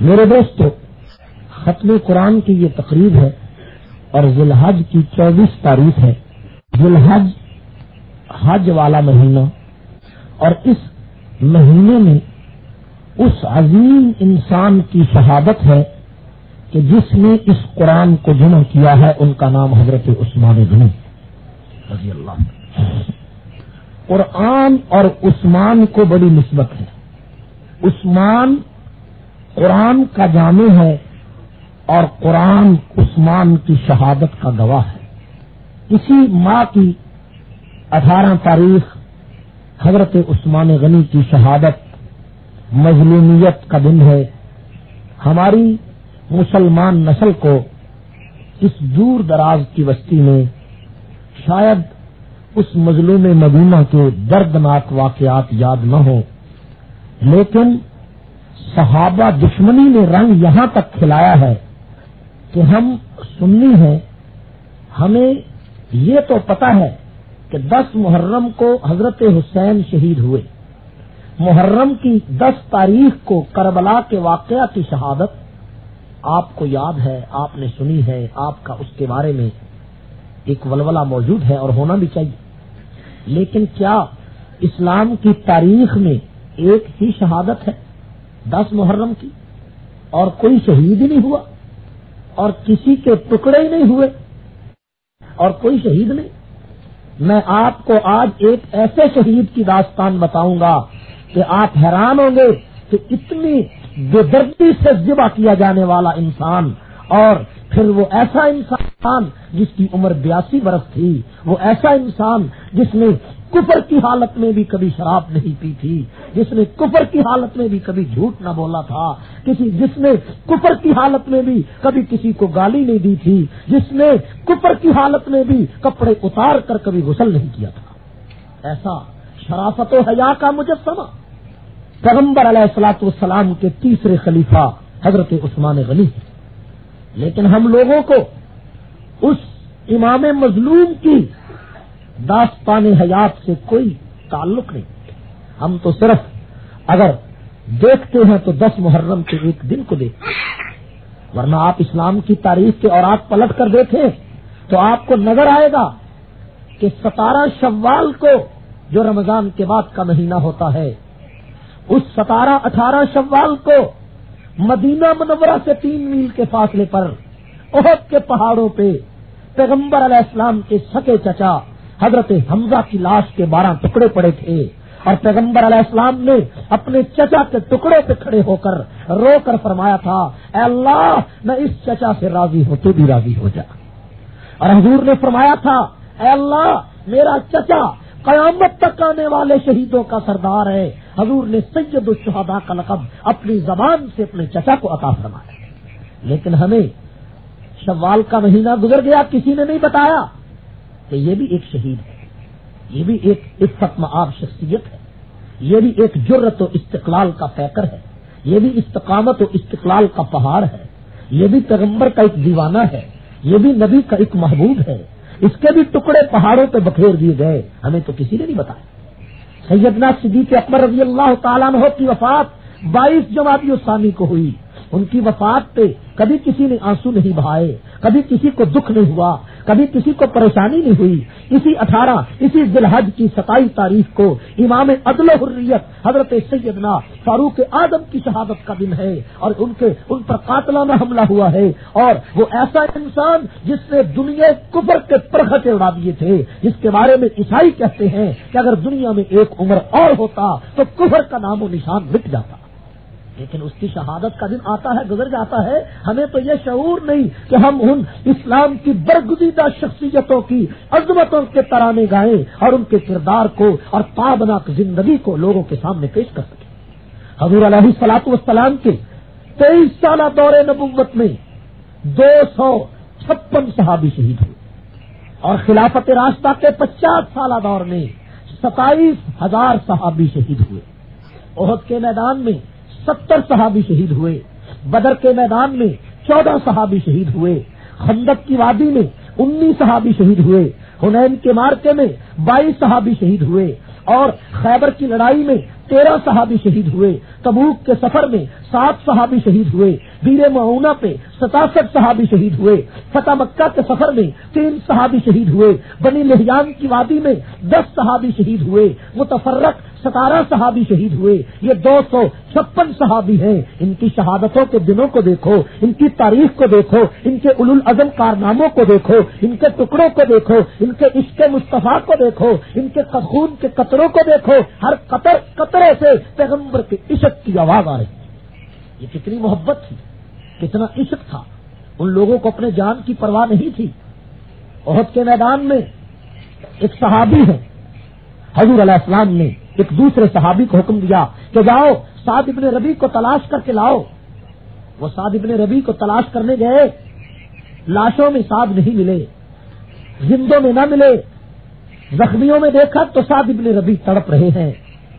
میرے دوستو ختم قرآن کی یہ تقریب ہے اور ذلحج کی چوبیس تاریخ ہے۔ ذلحج حج والا مہینہ اور اس مہینے میں اس عظیم انسان کی شہادت ہے کہ جس نے اس قرآن کو جمع کیا ہے، ان کا نام حضرت عثمان غنی رضی اللہ قرآن اور عثمان کو بڑی نسبت ہے۔ عثمان قرآن کا جامع ہے اور قرآن عثمان کی شہادت کا گواہ ہے۔ اسی ماہ کی اٹھارہ تاریخ حضرت عثمان غنی کی شہادت مظلومیت کا دن ہے۔ ہماری مسلمان نسل کو اس دور دراز کی بستی میں شاید اس مظلوم مدینہ کے دردناک واقعات یاد نہ ہو لیکن صحابہ دشمنی نے رنگ یہاں تک کھلایا ہے کہ ہم سننی ہیں، ہمیں یہ تو پتا ہے کہ دس محرم کو حضرت حسین شہید ہوئے۔ محرم کی دس تاریخ کو کربلا کے واقعہ کی شہادت آپ کو یاد ہے، آپ نے سنی ہے، آپ کا اس کے بارے میں ایک ولولہ موجود ہے اور ہونا بھی چاہیے۔ لیکن کیا اسلام کی تاریخ میں ایک ہی شہادت ہے؟ دس محرم کی اور کوئی شہید ہی نہیں ہوا اور کسی کے ٹکڑے ہی نہیں ہوئے اور کوئی شہید نہیں۔ میں آپ کو آج ایک ایسے شہید کی داستان بتاؤں گا کہ آپ حیران ہوں گے کہ اتنی بے دردی سے ذبح کیا جانے والا انسان اور پھر وہ ایسا انسان جس کی عمر بیاسی برس تھی، وہ ایسا انسان جس نے کفر کی حالت میں بھی کبھی شراب نہیں پی تھی، جس نے کفر کی حالت میں بھی کبھی جھوٹ نہ بولا تھا، کسی جس نے کفر کی حالت میں بھی کبھی کسی کو گالی نہیں دی تھی، جس نے کفر کی حالت میں بھی کپڑے اتار کر کبھی غسل نہیں کیا تھا۔ ایسا شرافت و حیا کا مجسمہ۔ پیغمبر علیہ السلاط والسلام کے تیسرے خلیفہ حضرت عثمان غنی لیکن ہم لوگوں کو اس امام مظلوم کی داستان حیات سے کوئی تعلق نہیں۔ ہم تو صرف اگر دیکھتے ہیں تو دس محرم کے ایک دن کو دیکھتے ہیں۔ ورنہ آپ اسلام کی تاریخ کے اور آپ پلٹ کر دیکھیں تو آپ کو نظر آئے گا کہ ستارہ شوال کو جو رمضان کے بعد کا مہینہ ہوتا ہے، اس ستارہ اٹھارہ شوال کو مدینہ منورہ سے تین میل کے فاصلے پر عہد کے پہاڑوں پہ پیغمبر علیہ السلام کے سکے چچا حضرت حمزہ کی لاش کے بارہ ٹکڑے پڑے تھے اور پیغمبر علیہ السلام نے اپنے چچا کے ٹکڑے پہ کھڑے ہو کر رو کر فرمایا تھا، اے اللہ، میں اس چچا سے راضی ہوں، تو بھی راضی ہو جا۔ اور حضور نے فرمایا تھا، اے اللہ، میرا چچا قیامت تک آنے والے شہیدوں کا سردار ہے حضور نے سید الشہداء کا لقب اپنی زبان سے اپنے چچا کو عطا فرمایا۔ لیکن ہمیں شوال کا مہینہ گزر گیا، کسی نے نہیں بتایا کہ یہ بھی ایک شہید ہے۔ یہ بھی ایک عفت معاب شخصیت ہے۔ یہ بھی ایک جرت و استقلال کا پیکر ہے۔ یہ بھی استقامت و استقلال کا پہاڑ ہے۔ یہ بھی پیغمبر کا ایک دیوانہ ہے۔ یہ بھی نبی کا ایک محبوب ہے۔ اس کے بھی ٹکڑے پہاڑوں پہ بکھیر دیے گئے۔ ہمیں تو کسی نے نہیں بتایا۔ سیدنا صدیق اکبر رضی اللہ تعالیٰ عنہ کی وفات بائیس جماعتی ثانی کو ہوئی۔ ان کی وفات پہ کبھی کسی نے آنسو نہیں بہائے، کبھی کسی کو دکھ نہیں ہوا۔ کبھی کسی کو پریشانی نہیں ہوئی۔ اسی اٹھارہ، اسی ذلحج کی ستائیس تاریخ کو امام عدل و حریت حضرت سیدنا فاروق اعظم کی شہادت کا دن ہے اور ان کے، ان پر قاتلانہ حملہ ہوا ہے اور وہ ایسا انسان جس نے دنیا کفر کے پرختے اڑا دیے تھے، جس کے بارے میں عیسائی کہتے ہیں کہ اگر دنیا میں ایک عمر اور ہوتا تو کفر کا نام و نشان مٹ جاتا۔ لیکن اس کی شہادت کا دن آتا ہے، گزر جاتا ہے۔ ہمیں تو یہ شعور نہیں کہ ہم ان اسلام کی برگزیدہ شخصیتوں کی عظمتوں کے ترانے گائیں اور ان کے کردار کو اور تابناک زندگی کو لوگوں کے سامنے پیش کر سکیں۔ حضور علیہ سلاط والسلام کے تیئیس سالہ دور نبوت میں دو سو چھپن صحابی شہید ہوئے۔ اور خلافت راستہ کے پچاس سالہ دور میں ستائیس ہزار صحابی شہید ہوئے۔ عہد کے میدان میں ستر صحابی شہید ہوئے۔ بدر کے میدان میں چودہ صحابی شہید ہوئے۔ خندق کی وادی میں انیس صحابی شہید ہوئے۔ ہنین کے مارکے میں بائیس صحابی شہید ہوئے۔ اور خیبر کی لڑائی میں تیرہ صحابی شہید ہوئے۔ تبوک کے سفر میں سات صحابی شہید ہوئے۔ بیر معاونہ پہ ستاسٹھ صحابی شہید ہوئے، فتح مکہ کے سفر میں تین صحابی شہید ہوئے، بنی لہیان کی وادی میں دس صحابی شہید ہوئے، متفرق ستارہ صحابی شہید ہوئے، یہ دو سو چھپن صحابی ہیں۔ ان کی شہادتوں کے دنوں کو دیکھو، ان کی تاریخ کو دیکھو، ان کے اول العزم کارناموں کو دیکھو، ان کے ٹکڑوں کو دیکھو، ان کے عشق مصطفیٰ کو دیکھو، ان کے خون کے قطروں کو دیکھو، ہر قطر، قطرے سے پیغمبر کے عشق کی آواز آ رہی۔ یہ کتنی محبت تھی۔ کتنا عشق تھا۔ ان لوگوں کو اپنے جان کی پرواہ نہیں تھی۔ عہد کے میدان میں ایک صحابی ہے۔ حضور علیہ السلام نے ایک دوسرے صحابی کو حکم دیا کہ جاؤ، سعد ابن ربی کو تلاش کر کے لاؤ۔ وہ سعد ابن ربی کو تلاش کرنے گئے۔ لاشوں میں سعد نہیں ملے۔ زندوں میں نہ ملے۔ زخمیوں میں دیکھا تو سعد ابن ربی تڑپ رہے ہیں۔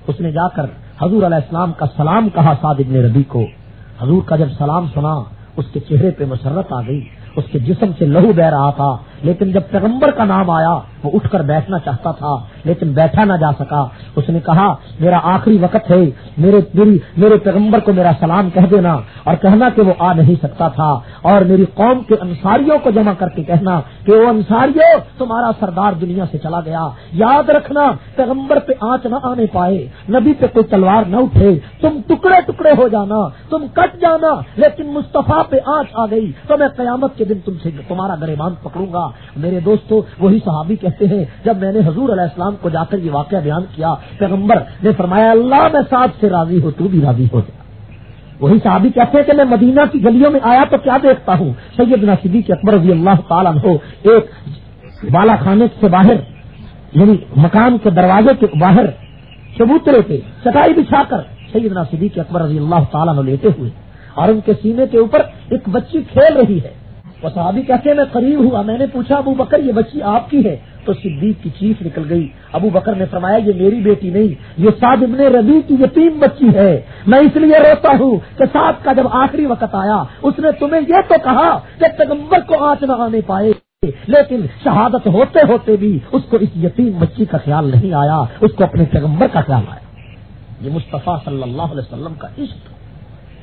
اس نے جا کر حضور علیہ السلام کا سلام کہا سعد ابن ربی کو۔ حضور کا جب سلام سنا، اس کے چہرے پہ مسرت آ گئی، اس کے جسم سے لہو بہ رہا تھا، لیکن جب پیغمبر کا نام آیا، وہ اٹھ کر بیٹھنا چاہتا تھا لیکن بیٹھا نہ جا سکا۔ اس نے کہا، میرا آخری وقت ہے۔ میرے میری میرے پیغمبر کو میرا سلام کہہ دینا اور کہنا کہ وہ آ نہیں سکتا تھا۔ اور میری قوم کے انصاریوں کو جمع کر کے کہنا کہ وہ انصاریوں تمہارا سردار دنیا سے چلا گیا۔ یاد رکھنا، پیغمبر پہ آنچ نہ آنے پائے، نبی پہ کوئی تلوار نہ اٹھے۔ تم ٹکڑے ٹکڑے ہو جانا، تم کٹ جانا، لیکن مصطفیٰ پہ آنچ آ گئی۔ تو میں قیامت کے دن تم سے تمہارا گریبان پکڑوں گا۔ میرے دوستو، وہی صحابی کہتے ہیں، جب میں نے حضور علیہ السلام کو جا کر یہ واقعہ بیان کیا، پیغمبر نے فرمایا، اللہ میں ساتھ سے راضی ہو، تو بھی راضی ہو جائے وہی صحابی کہتے ہیں کہ میں مدینہ کی گلیوں میں آیا تو کیا دیکھتا ہوں؟ سیدنا صدیق اکبر رضی اللہ تعالیٰ ہو ایک بالا خانے سے باہر یعنی مکان کے دروازے کے باہر چبوترے پہ چٹائی بچھا کر سیدنا صدیق اکبر رضی اللہ تعالیٰ لیتے ہوئے۔ اور ان کے سینے کے اوپر ایک بچی کھیل رہی ہے۔ وہ صحابی کہتے ہیں، میں قریب ہوا میں نے پوچھا، ابو بکر، یہ بچی آپ کی ہے؟ تو صدیق کی چیخ نکل گئی۔ ابو بکر نے فرمایا، یہ میری بیٹی نہیں، یہ سعد ابن ربی کی یتیم بچی ہے۔ میں اس لیے روتا ہوں کہ سعد کا جب آخری وقت آیا، اس نے تمہیں یہ تو کہا کہ پیغمبر کو آنچ نہ آنے پائے۔ لیکن شہادت ہوتے ہوتے بھی اس کو اس یتیم بچی کا خیال نہیں آیا، اس کو اپنے پیغمبر کا خیال آیا۔ یہ مصطفیٰ صلی اللہ علیہ وسلم کا عشق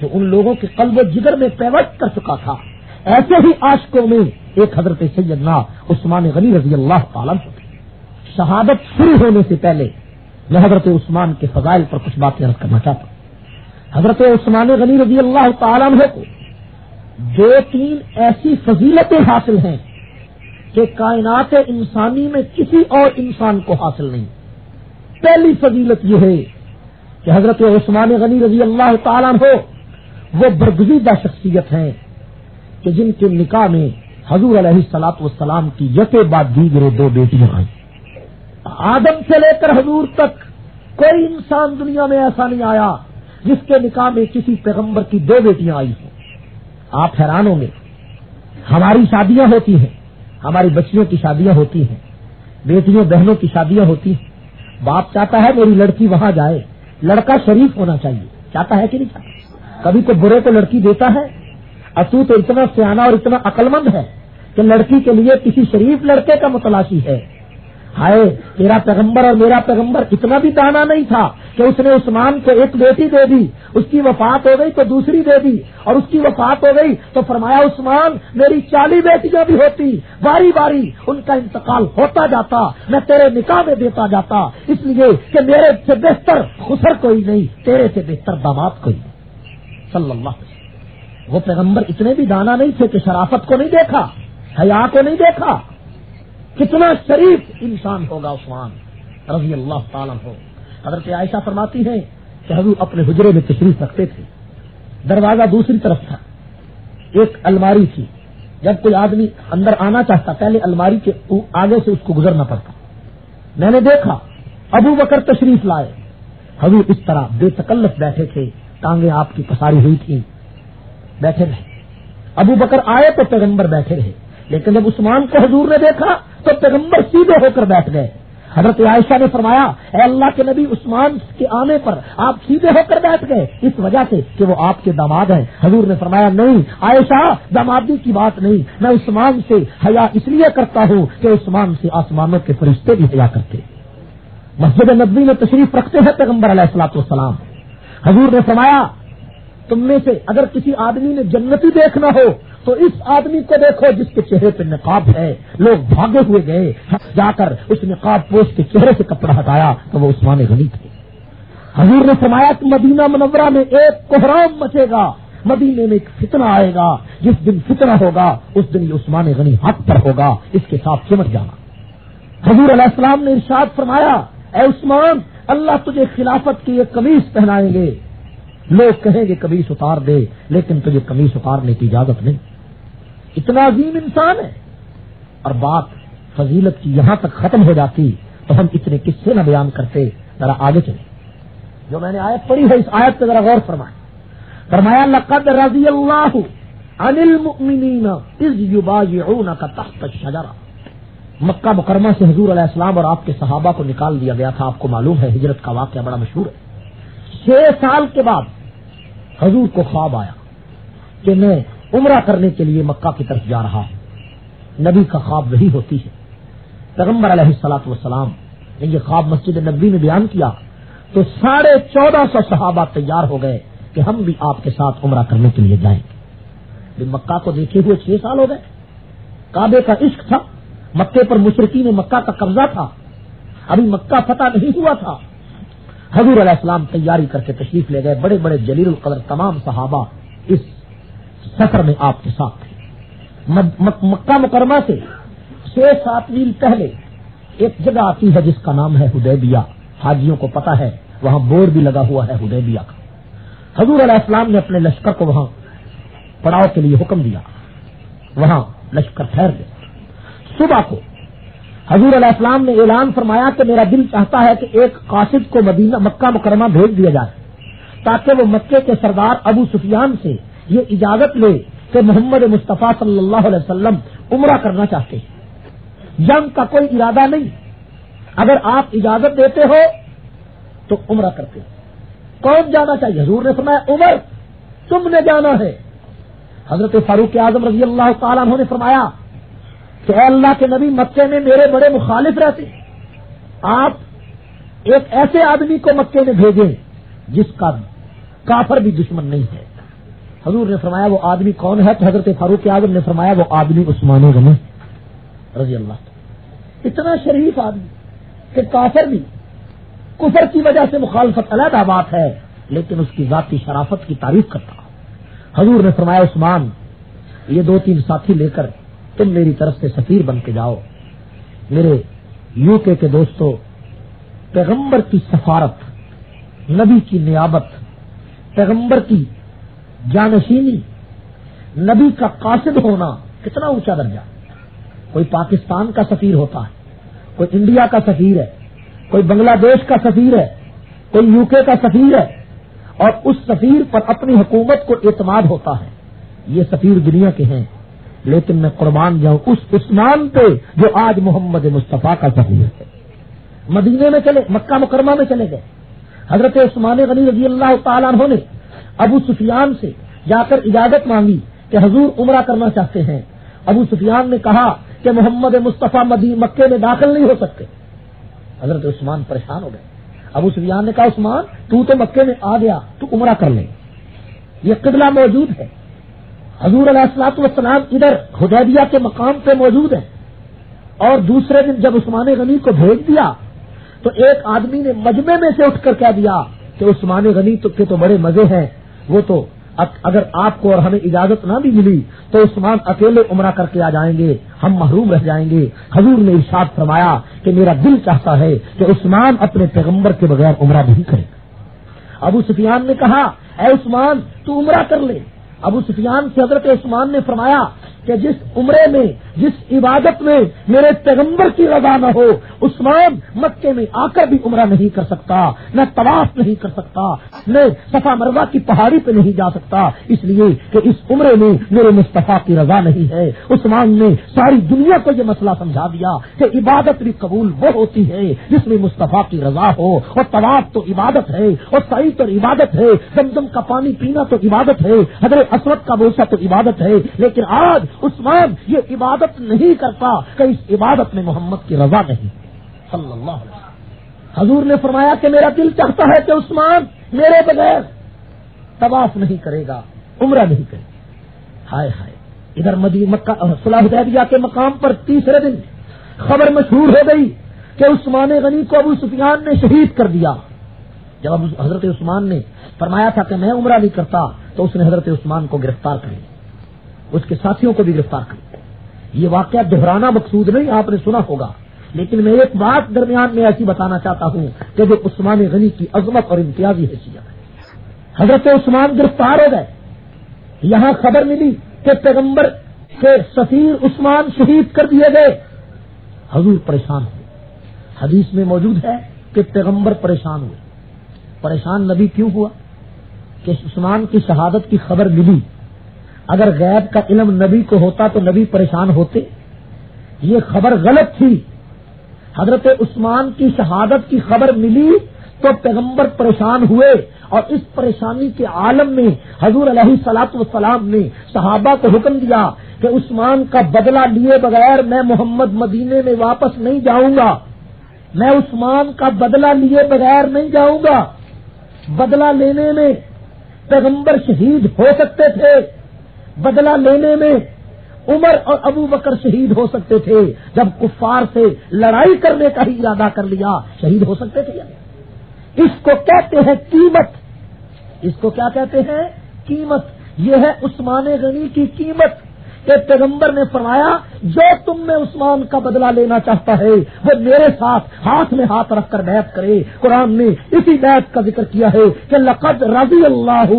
جو ان لوگوں کے قلب و جگر میں پیوٹ کر چکا تھا۔ ایسے ہی عاشقوں میں ایک حضرت سیدنا عثمان غنی رضی اللہ تعالیٰ شہادت شروع ہونے سے پہلے میں حضرت عثمان کے فضائل پر کچھ باتیں عرض کرنا چاہتا ہوں۔ حضرت عثمان غنی رضی اللہ تعالیٰ کو دو تین ایسی فضیلتیں حاصل ہیں کہ کائنات انسانی میں کسی اور انسان کو حاصل نہیں۔ پہلی فضیلت یہ ہے کہ حضرت عثمان غنی رضی اللہ تعالیٰ ہو وہ برگزیدہ شخصیت ہیں کہ جن کے نکاح میں حضور علیہ سلاط والسلام کی یتے بعد دیگرے دو بیٹیاں آئیں۔ آدم سے لے کر حضور تک کوئی انسان دنیا میں ایسا نہیں آیا جس کے نکاح میں کسی پیغمبر کی دو بیٹیاں آئی ہوں۔ آپ حیران ہوں گے۔ ہماری شادیاں ہوتی ہیں۔ ہماری بچیوں کی شادیاں ہوتی ہیں۔ بیٹیوں، بہنوں کی شادیاں ہوتی ہیں۔ باپ چاہتا ہے میری لڑکی وہاں جائے۔ لڑکا شریف ہونا چاہیے۔ چاہتا ہے کہ نہیں چاہتا؟ کبھی تو برے کو لڑکی دیتا ہے؟ تو اتنا سیاح اور اتنا عقلمند ہے۔ کہ لڑکی کے لیے کسی شریف لڑکے کا متلاشی ہے۔ ہائے تیرا پیغمبر اور میرا پیغمبر اتنا بھی دانا نہیں تھا کہ اس نے عثمان کو ایک بیٹی دے دی، اس کی وفات ہو گئی تو دوسری دے دی، اور اس کی وفات ہو گئی تو فرمایا عثمان، میری چالی بیٹیاں بھی ہوتی، باری باری ان کا انتقال ہوتا جاتا، میں تیرے نکاح میں دیتا جاتا، اس لیے کہ میرے سے بہتر خسر کوئی نہیں، تیرے سے بہتر داماد کوئی صلی اللہ علیہ وہ پیغمبر اتنے بھی دانا نہیں تھے کہ شرافت کو نہیں دیکھا۔ حیا کو نہیں دیکھا؟ کتنا شریف انسان ہوگا عثمان رضی اللہ تعالیٰ ہو حضرت عائشہ فرماتی ہیں کہ حضور اپنے حجرے میں تشریف رکھتے تھے۔ دروازہ دوسری طرف تھا۔ ایک الماری تھی۔ جب کوئی آدمی اندر آنا چاہتا، پہلے الماری کے آگے سے اس کو گزرنا پڑتا۔ میں نے دیکھا، ابو بکر تشریف لائے۔ حضور اس طرح بے تکلف بیٹھے تھے، ٹانگیں آپ کی پساری ہوئی تھی بیٹھے رہے۔ ابو بکر آئے تو پیغمبر بیٹھے رہے۔ لیکن جب عثمان کو حضور نے دیکھا تو پیغمبر سیدھے ہو کر بیٹھ گئے۔ حضرت عائشہ نے فرمایا، اے اللہ کے نبی عثمان کے آنے پر آپ سیدھے ہو کر بیٹھ گئے، اس وجہ سے کہ وہ آپ کے داماد ہیں۔ حضور نے فرمایا، نہیں، عائشہ، دامادی کی بات نہیں، میں عثمان سے حیا اس لیے کرتا ہوں کہ عثمان سے آسمانوں کے فرشتے بھی حیا کرتے۔ مسجد نبی میں تشریف رکھتے ہیں پیغمبر علیہ السلاط والسلام۔ حضور نے فرمایا، تم میں سے اگر کسی آدمی نے جنتی دیکھنا ہو تو اس آدمی کو دیکھو جس کے چہرے پہ نقاب ہے۔ لوگ بھاگے ہوئے گئے۔ جا کر اس نقاب پوش کے چہرے سے کپڑا ہٹایا تو وہ عثمان غنی تھے۔ حضور نے فرمایا کہ مدینہ منورہ میں ایک کوحرام مچے گا۔ مدینے میں ایک فتنہ آئے گا۔ جس دن فتنہ ہوگا، اس دن یہ عثمان غنی حق پر ہوگا۔ اس کے ساتھ چمٹ جانا۔ حضور علیہ السلام نے ارشاد فرمایا، اے عثمان، اللہ تجھے خلافت کی ایک قمیص پہنائیں گے۔ لوگ کہیں گے کمیز اتار دے، لیکن تجھے کمیز اتارنے کی اجازت نہیں۔ اتنا عظیم انسان ہے اور بات فضیلت کی یہاں تک ختم ہو جاتی تو ہم اتنے قصے نہ بیان کرتے، ذرا آگے چلے جو میں نے آیت پڑھی ہے، اس آیت پہ ذرا غور فرمائے فرمایا، لقد رضی اللہ عن المؤمنین اذ کا تحت الشجرہ۔ مکہ مکرمہ سے حضور علیہ السلام اور آپ کے صحابہ کو نکال دیا گیا تھا، آپ کو معلوم ہے، ہجرت کا واقعہ بڑا مشہور ہے۔ چھ سال کے بعد حضور کو خواب آیا کہ میں عمرہ کرنے کے لیے مکہ کی طرف جا رہا ہوں نبی کا خواب وہی ہوتی ہے۔ پیغمبر علیہ السلاط والسلام نے یہ خواب مسجد نبی میں بیان کیا تو ساڑھے چودہ سو صحابہ تیار ہو گئے کہ ہم بھی آپ کے ساتھ عمرہ کرنے کے لیے جائیں۔ گے مکہ کو دیکھے ہوئے چھ سال ہو گئے۔ کعبے کا عشق تھا۔ مکے پر مشرقی میں مکہ کا قبضہ تھا۔ ابھی مکہ فتح نہیں ہوا تھا۔ حضور علیہ السلام تیاری کر کے تشریف لے گئے۔ بڑے بڑے جلیل القدر تمام صحابہ اس سفر میں آپ کے ساتھ تھے۔ مکہ مکرمہ سے چھ سات میل پہلے ایک جگہ آتی ہے جس کا نام ہے ہدیبیا حاجیوں کو پتا ہے، وہاں بورڈ بھی لگا ہوا ہے ہدیبیا کا۔ حضور علیہ السلام نے اپنے لشکر کو وہاں پڑاؤ کے لیے حکم دیا۔ وہاں لشکر ٹھہر گئے۔ صبح کو حضور علیہ السلام نے اعلان فرمایا کہ میرا دل چاہتا ہے کہ ایک قاصد کو مدینہ مکہ مکرمہ بھیج دیا جائے، تاکہ وہ مکے کے سردار ابو سفیان سے یہ اجازت لے کہ محمد مصطفیٰ صلی اللہ علیہ وسلم عمرہ کرنا چاہتے ہیں۔ جنگ کا کوئی ارادہ نہیں۔ اگر آپ اجازت دیتے ہو تو عمرہ کرتے کون جانا چاہیے؟ حضور نے فرمایا، عمر، تم نے جانا ہے۔ حضرت فاروق اعظم رضی اللہ تعالیٰ نے فرمایا کہ اے اللہ کے نبی، مکے میں میرے بڑے مخالف رہتے آپ ایک ایسے آدمی کو مکے میں بھیجیں جس کا کافر بھی دشمن نہیں ہے۔ حضور نے فرمایا وہ آدمی کون ہے تو حضرت فاروق اعظم نے فرمایا وہ آدمی عثمان غنی رضی اللہ اتنا شریف آدمی کہ کافر بھی کفر کی وجہ سے مخالفت علیحدہ بات ہے، لیکن اس کی ذاتی شرافت کی تعریف کرتا حضور نے فرمایا، عثمان، یہ دو تین ساتھی لے کر تم میری طرف سے سفیر بن کے جاؤ۔ میرے یو کے کے دوستو، پیغمبر کی سفارت، نبی کی نیابت، پیغمبر کی جانشینی، نبی کا قاصد ہونا کتنا اونچا درجہ؟ کوئی پاکستان کا سفیر ہوتا ہے، کوئی انڈیا کا سفیر ہے، کوئی بنگلہ دیش کا سفیر ہے، کوئی یو کے کا سفیر ہے، اور اس سفیر پر اپنی حکومت کو اعتماد ہوتا ہے۔ یہ سفیر دنیا کے ہیں، لیکن میں قربان جاؤں اس عثمان پہ جو آج محمد مصطفیٰ کا ذریعہ ہے۔ مدینے میں چلے، مکہ مکرمہ میں چلے گئے۔ حضرت عثمان غنی رضی اللہ تعالیٰ عنہ نے ابو سفیان سے جا کر اجازت مانگی کہ حضور عمرہ کرنا چاہتے ہیں۔ ابو سفیان نے کہا کہ محمد مصطفیٰ مدی مکے میں داخل نہیں ہو سکتے۔ حضرت عثمان پریشان ہو گئے۔ ابو سفیان نے کہا، عثمان، تو تو مکے میں آ گیا، تو عمرہ کر لے۔ یہ قبلہ موجود ہے۔ حضور علیہ السلاط والسلام ادھر ہدیبیہ کے مقام پہ موجود ہے اور دوسرے دن جب عثمان غنی کو بھیج دیا، تو ایک آدمی نے مجمے میں سے اٹھ کر کہہ دیا کہ عثمان غنی تو کے تو بڑے مزے ہیں۔ وہ تو اگر آپ کو اور ہمیں اجازت نہ بھی ملی تو عثمان اکیلے عمرہ کر کے آ جائیں گے۔ ہم محروم رہ جائیں گے۔ حضور نے ارشاد فرمایا کہ میرا دل چاہتا ہے کہ عثمان اپنے پیغمبر کے بغیر عمرہ نہیں کرے۔ ابو سفیان نے کہا، اے عثمان، تو عمرہ کر لے۔ ابو سفیان سے حضرت عثمان نے فرمایا کہ جس عمرے میں، جس عبادت میں میرے پیغمبر کی رضا نہ ہو، عثمان مکے میں آ کر بھی عمرہ نہیں کر سکتا، نہ طواف نہیں کر سکتا، نہ صفا مروا کی پہاڑی پہ نہیں جا سکتا۔ اس لیے کہ اس عمرے میں میرے مصطفیٰ کی رضا نہیں ہے۔ عثمان نے ساری دنیا کو یہ مسئلہ سمجھا دیا کہ عبادت بھی قبول وہ ہوتی ہے جس میں مصطفیٰ کی رضا ہو۔ اور طواف تو عبادت ہے، اور سعید تو عبادت ہے، زمزم کا پانی پینا تو عبادت ہے، حضرت اسود کا بوسا تو عبادت ہے۔ لیکن آج عثمان یہ عبادت نہیں کرتا کہ اس عبادت میں محمد کی رضا نہیں۔ صلی اللہ علیہ وسلم۔ حضور نے فرمایا کہ میرا دل چاہتا ہے کہ عثمان میرے بغیر طواف نہیں کرے گا، عمرہ نہیں کرے گا۔ ہائے ہائے، ادھر مدی، مکہ صلاح حدیبیہ کے مقام پر تیسرے دن خبر مشہور ہو گئی کہ عثمان غنی کو ابو سفیان نے شہید کر دیا۔ جب ابو حضرت عثمان نے فرمایا تھا کہ میں عمرہ نہیں کرتا تو اس نے حضرت عثمان کو گرفتار کر لیا۔ اس کے ساتھیوں کو بھی گرفتار کر یہ واقعہ دہرانا مقصود نہیں، آپ نے سنا ہوگا۔ لیکن میں ایک بات درمیان میں ایسی بتانا چاہتا ہوں کہ جو عثمان غنی کی عظمت اور امتیازی حیثیت ہے۔ حضرت عثمان گرفتار ہو گئے۔ یہاں خبر ملی کہ پیغمبر کے سفیر عثمان شہید کر دیے گئے۔ حضور پریشان ہوئے۔ حدیث میں موجود ہے کہ پیغمبر پریشان ہوئے۔ پریشان نبی کیوں ہوا؟ کہ عثمان کی شہادت کی خبر ملی۔ اگر غیب کا علم نبی کو ہوتا تو نبی پریشان ہوتے یہ خبر غلط تھی حضرت عثمان کی شہادت کی خبر ملی تو پیغمبر پریشان ہوئے اور اس پریشانی کے عالم میں حضور علیہ سلاط وسلام نے صحابہ کو حکم دیا کہ عثمان کا بدلہ لیے بغیر میں محمد مدینے میں واپس نہیں جاؤں گا۔ میں عثمان کا بدلہ لیے بغیر نہیں جاؤں گا۔ بدلہ لینے میں پیغمبر شہید ہو سکتے تھے۔ بدلہ لینے میں عمر اور ابو بکر شہید ہو سکتے تھے، جب کفار سے لڑائی کرنے کا ہی ارادہ کر لیا، شہید ہو سکتے تھے اس کو کہتے ہیں قیمت۔ اس کو کیا کہتے ہیں؟ قیمت۔ یہ ہے عثمان غنی کی قیمت۔ کہ پیغمبر نے فرمایا، جو تم میں عثمان کا بدلہ لینا چاہتا ہے، وہ میرے ساتھ ہاتھ میں ہاتھ رکھ کر بیعت کرے۔ قرآن نے اسی بیعت کا ذکر کیا ہے کہ لقد رضی اللہ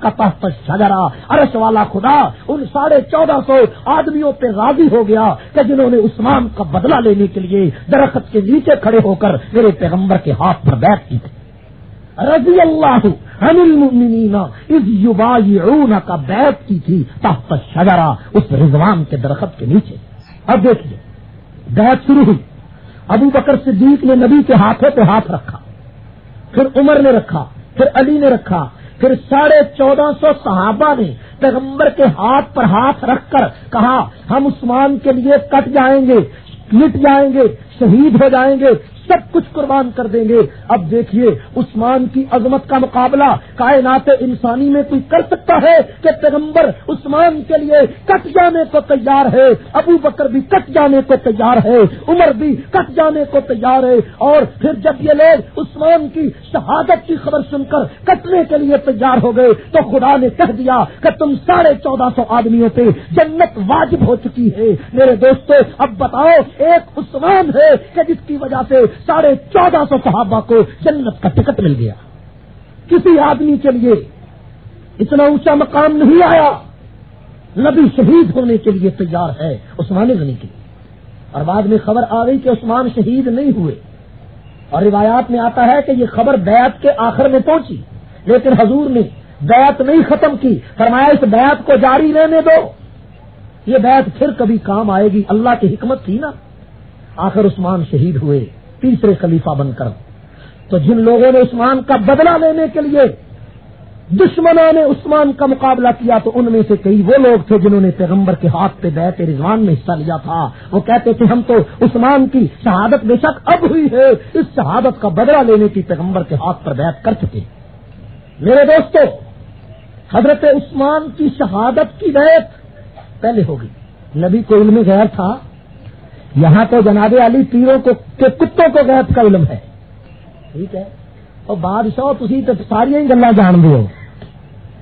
کا تحت شجرا ارش والا خدا، ان ساڑھے چودہ سو آدمیوں پہ راضی ہو گیا کہ جنہوں نے عثمان کا بدلہ لینے کے لیے درخت کے نیچے کھڑے ہو کر میرے پیغمبر کے ہاتھ پر بیٹھ کی تھی۔ رضی اللہ المؤمنین اس یبایعون کا بیت کی تھی تحت شجرا اس رضوان کے درخت کے نیچے۔ اب دیکھیے، بیت شروع ہوئی۔ ابو بکر صدیق نے نبی کے ہاتھوں پہ ہاتھ رکھا، پھر عمر نے رکھا، پھر علی نے رکھا، پھر ساڑھے چودہ سو صحابہ نے پیغمبر کے ہاتھ پر ہاتھ رکھ کر کہا، ہم عثمان کے لیے کٹ جائیں گے مٹ جائیں گے، شہید ہو جائیں گے سب کچھ قربان کر دیں گے۔ اب دیکھیے، عثمان کی عظمت کا مقابلہ کائنات انسانی میں کوئی کر سکتا ہے کہ پیغمبر عثمان کے لیے کٹ جانے کو تیار ہے، ابو بکر بھی کٹ جانے کو تیار ہے، عمر بھی کٹ جانے کو تیار ہے۔ اور پھر جب یہ لوگ عثمان کی شہادت کی خبر سن کر کٹنے کے لیے تیار ہو گئے، تو خدا نے کہہ دیا کہ تم ساڑھے چودہ سو آدمیوں پہ جنت واجب ہو چکی ہے۔ میرے دوستو، اب بتاؤ، ایک عثمان ہے کہ جس کی وجہ سے ساڑھے چودہ سو صحابہ کو جنت کا ٹکٹ مل گیا۔ کسی آدمی کے لیے اتنا اونچا مقام نہیں آیا۔ نبی شہید ہونے کے لیے تیار ہے عثمان غنی کے اور بعد میں خبر آ گئی کہ عثمان شہید نہیں ہوئے۔ اور روایات میں آتا ہے کہ یہ خبر بیعت کے آخر میں پہنچی۔ لیکن حضور نے بیعت نہیں ختم کی۔ فرمایا، اس بیعت کو جاری رہنے دو۔ یہ بیعت پھر کبھی کام آئے گی۔ اللہ کی حکمت تھی نا۔ آخر عثمان شہید ہوئے۔ تیسرے خلیفہ بن کر۔ تو جن لوگوں نے عثمان کا بدلہ لینے کے لیے دشمنوں نے عثمان کا مقابلہ کیا، تو ان میں سے کئی وہ لوگ تھے جنہوں نے پیغمبر کے ہاتھ پہ بیت رضوان میں حصہ لیا تھا۔ وہ کہتے تھے، ہم تو عثمان کی شہادت بے شک اب ہوئی ہے۔ اس شہادت کا بدلہ لینے کی پیغمبر کے ہاتھ پر بیت کر چکے۔ میرے دوستو، حضرت عثمان کی شہادت کی بیت پہلے ہوگی نبی کو علم غیر تھا یہاں تو جناب علی پیروں کو کے کتوں کو غیب کا علم ہے۔ ٹھیک ہے؟ اور بادشاہ تھی تو ساری گلا جان دو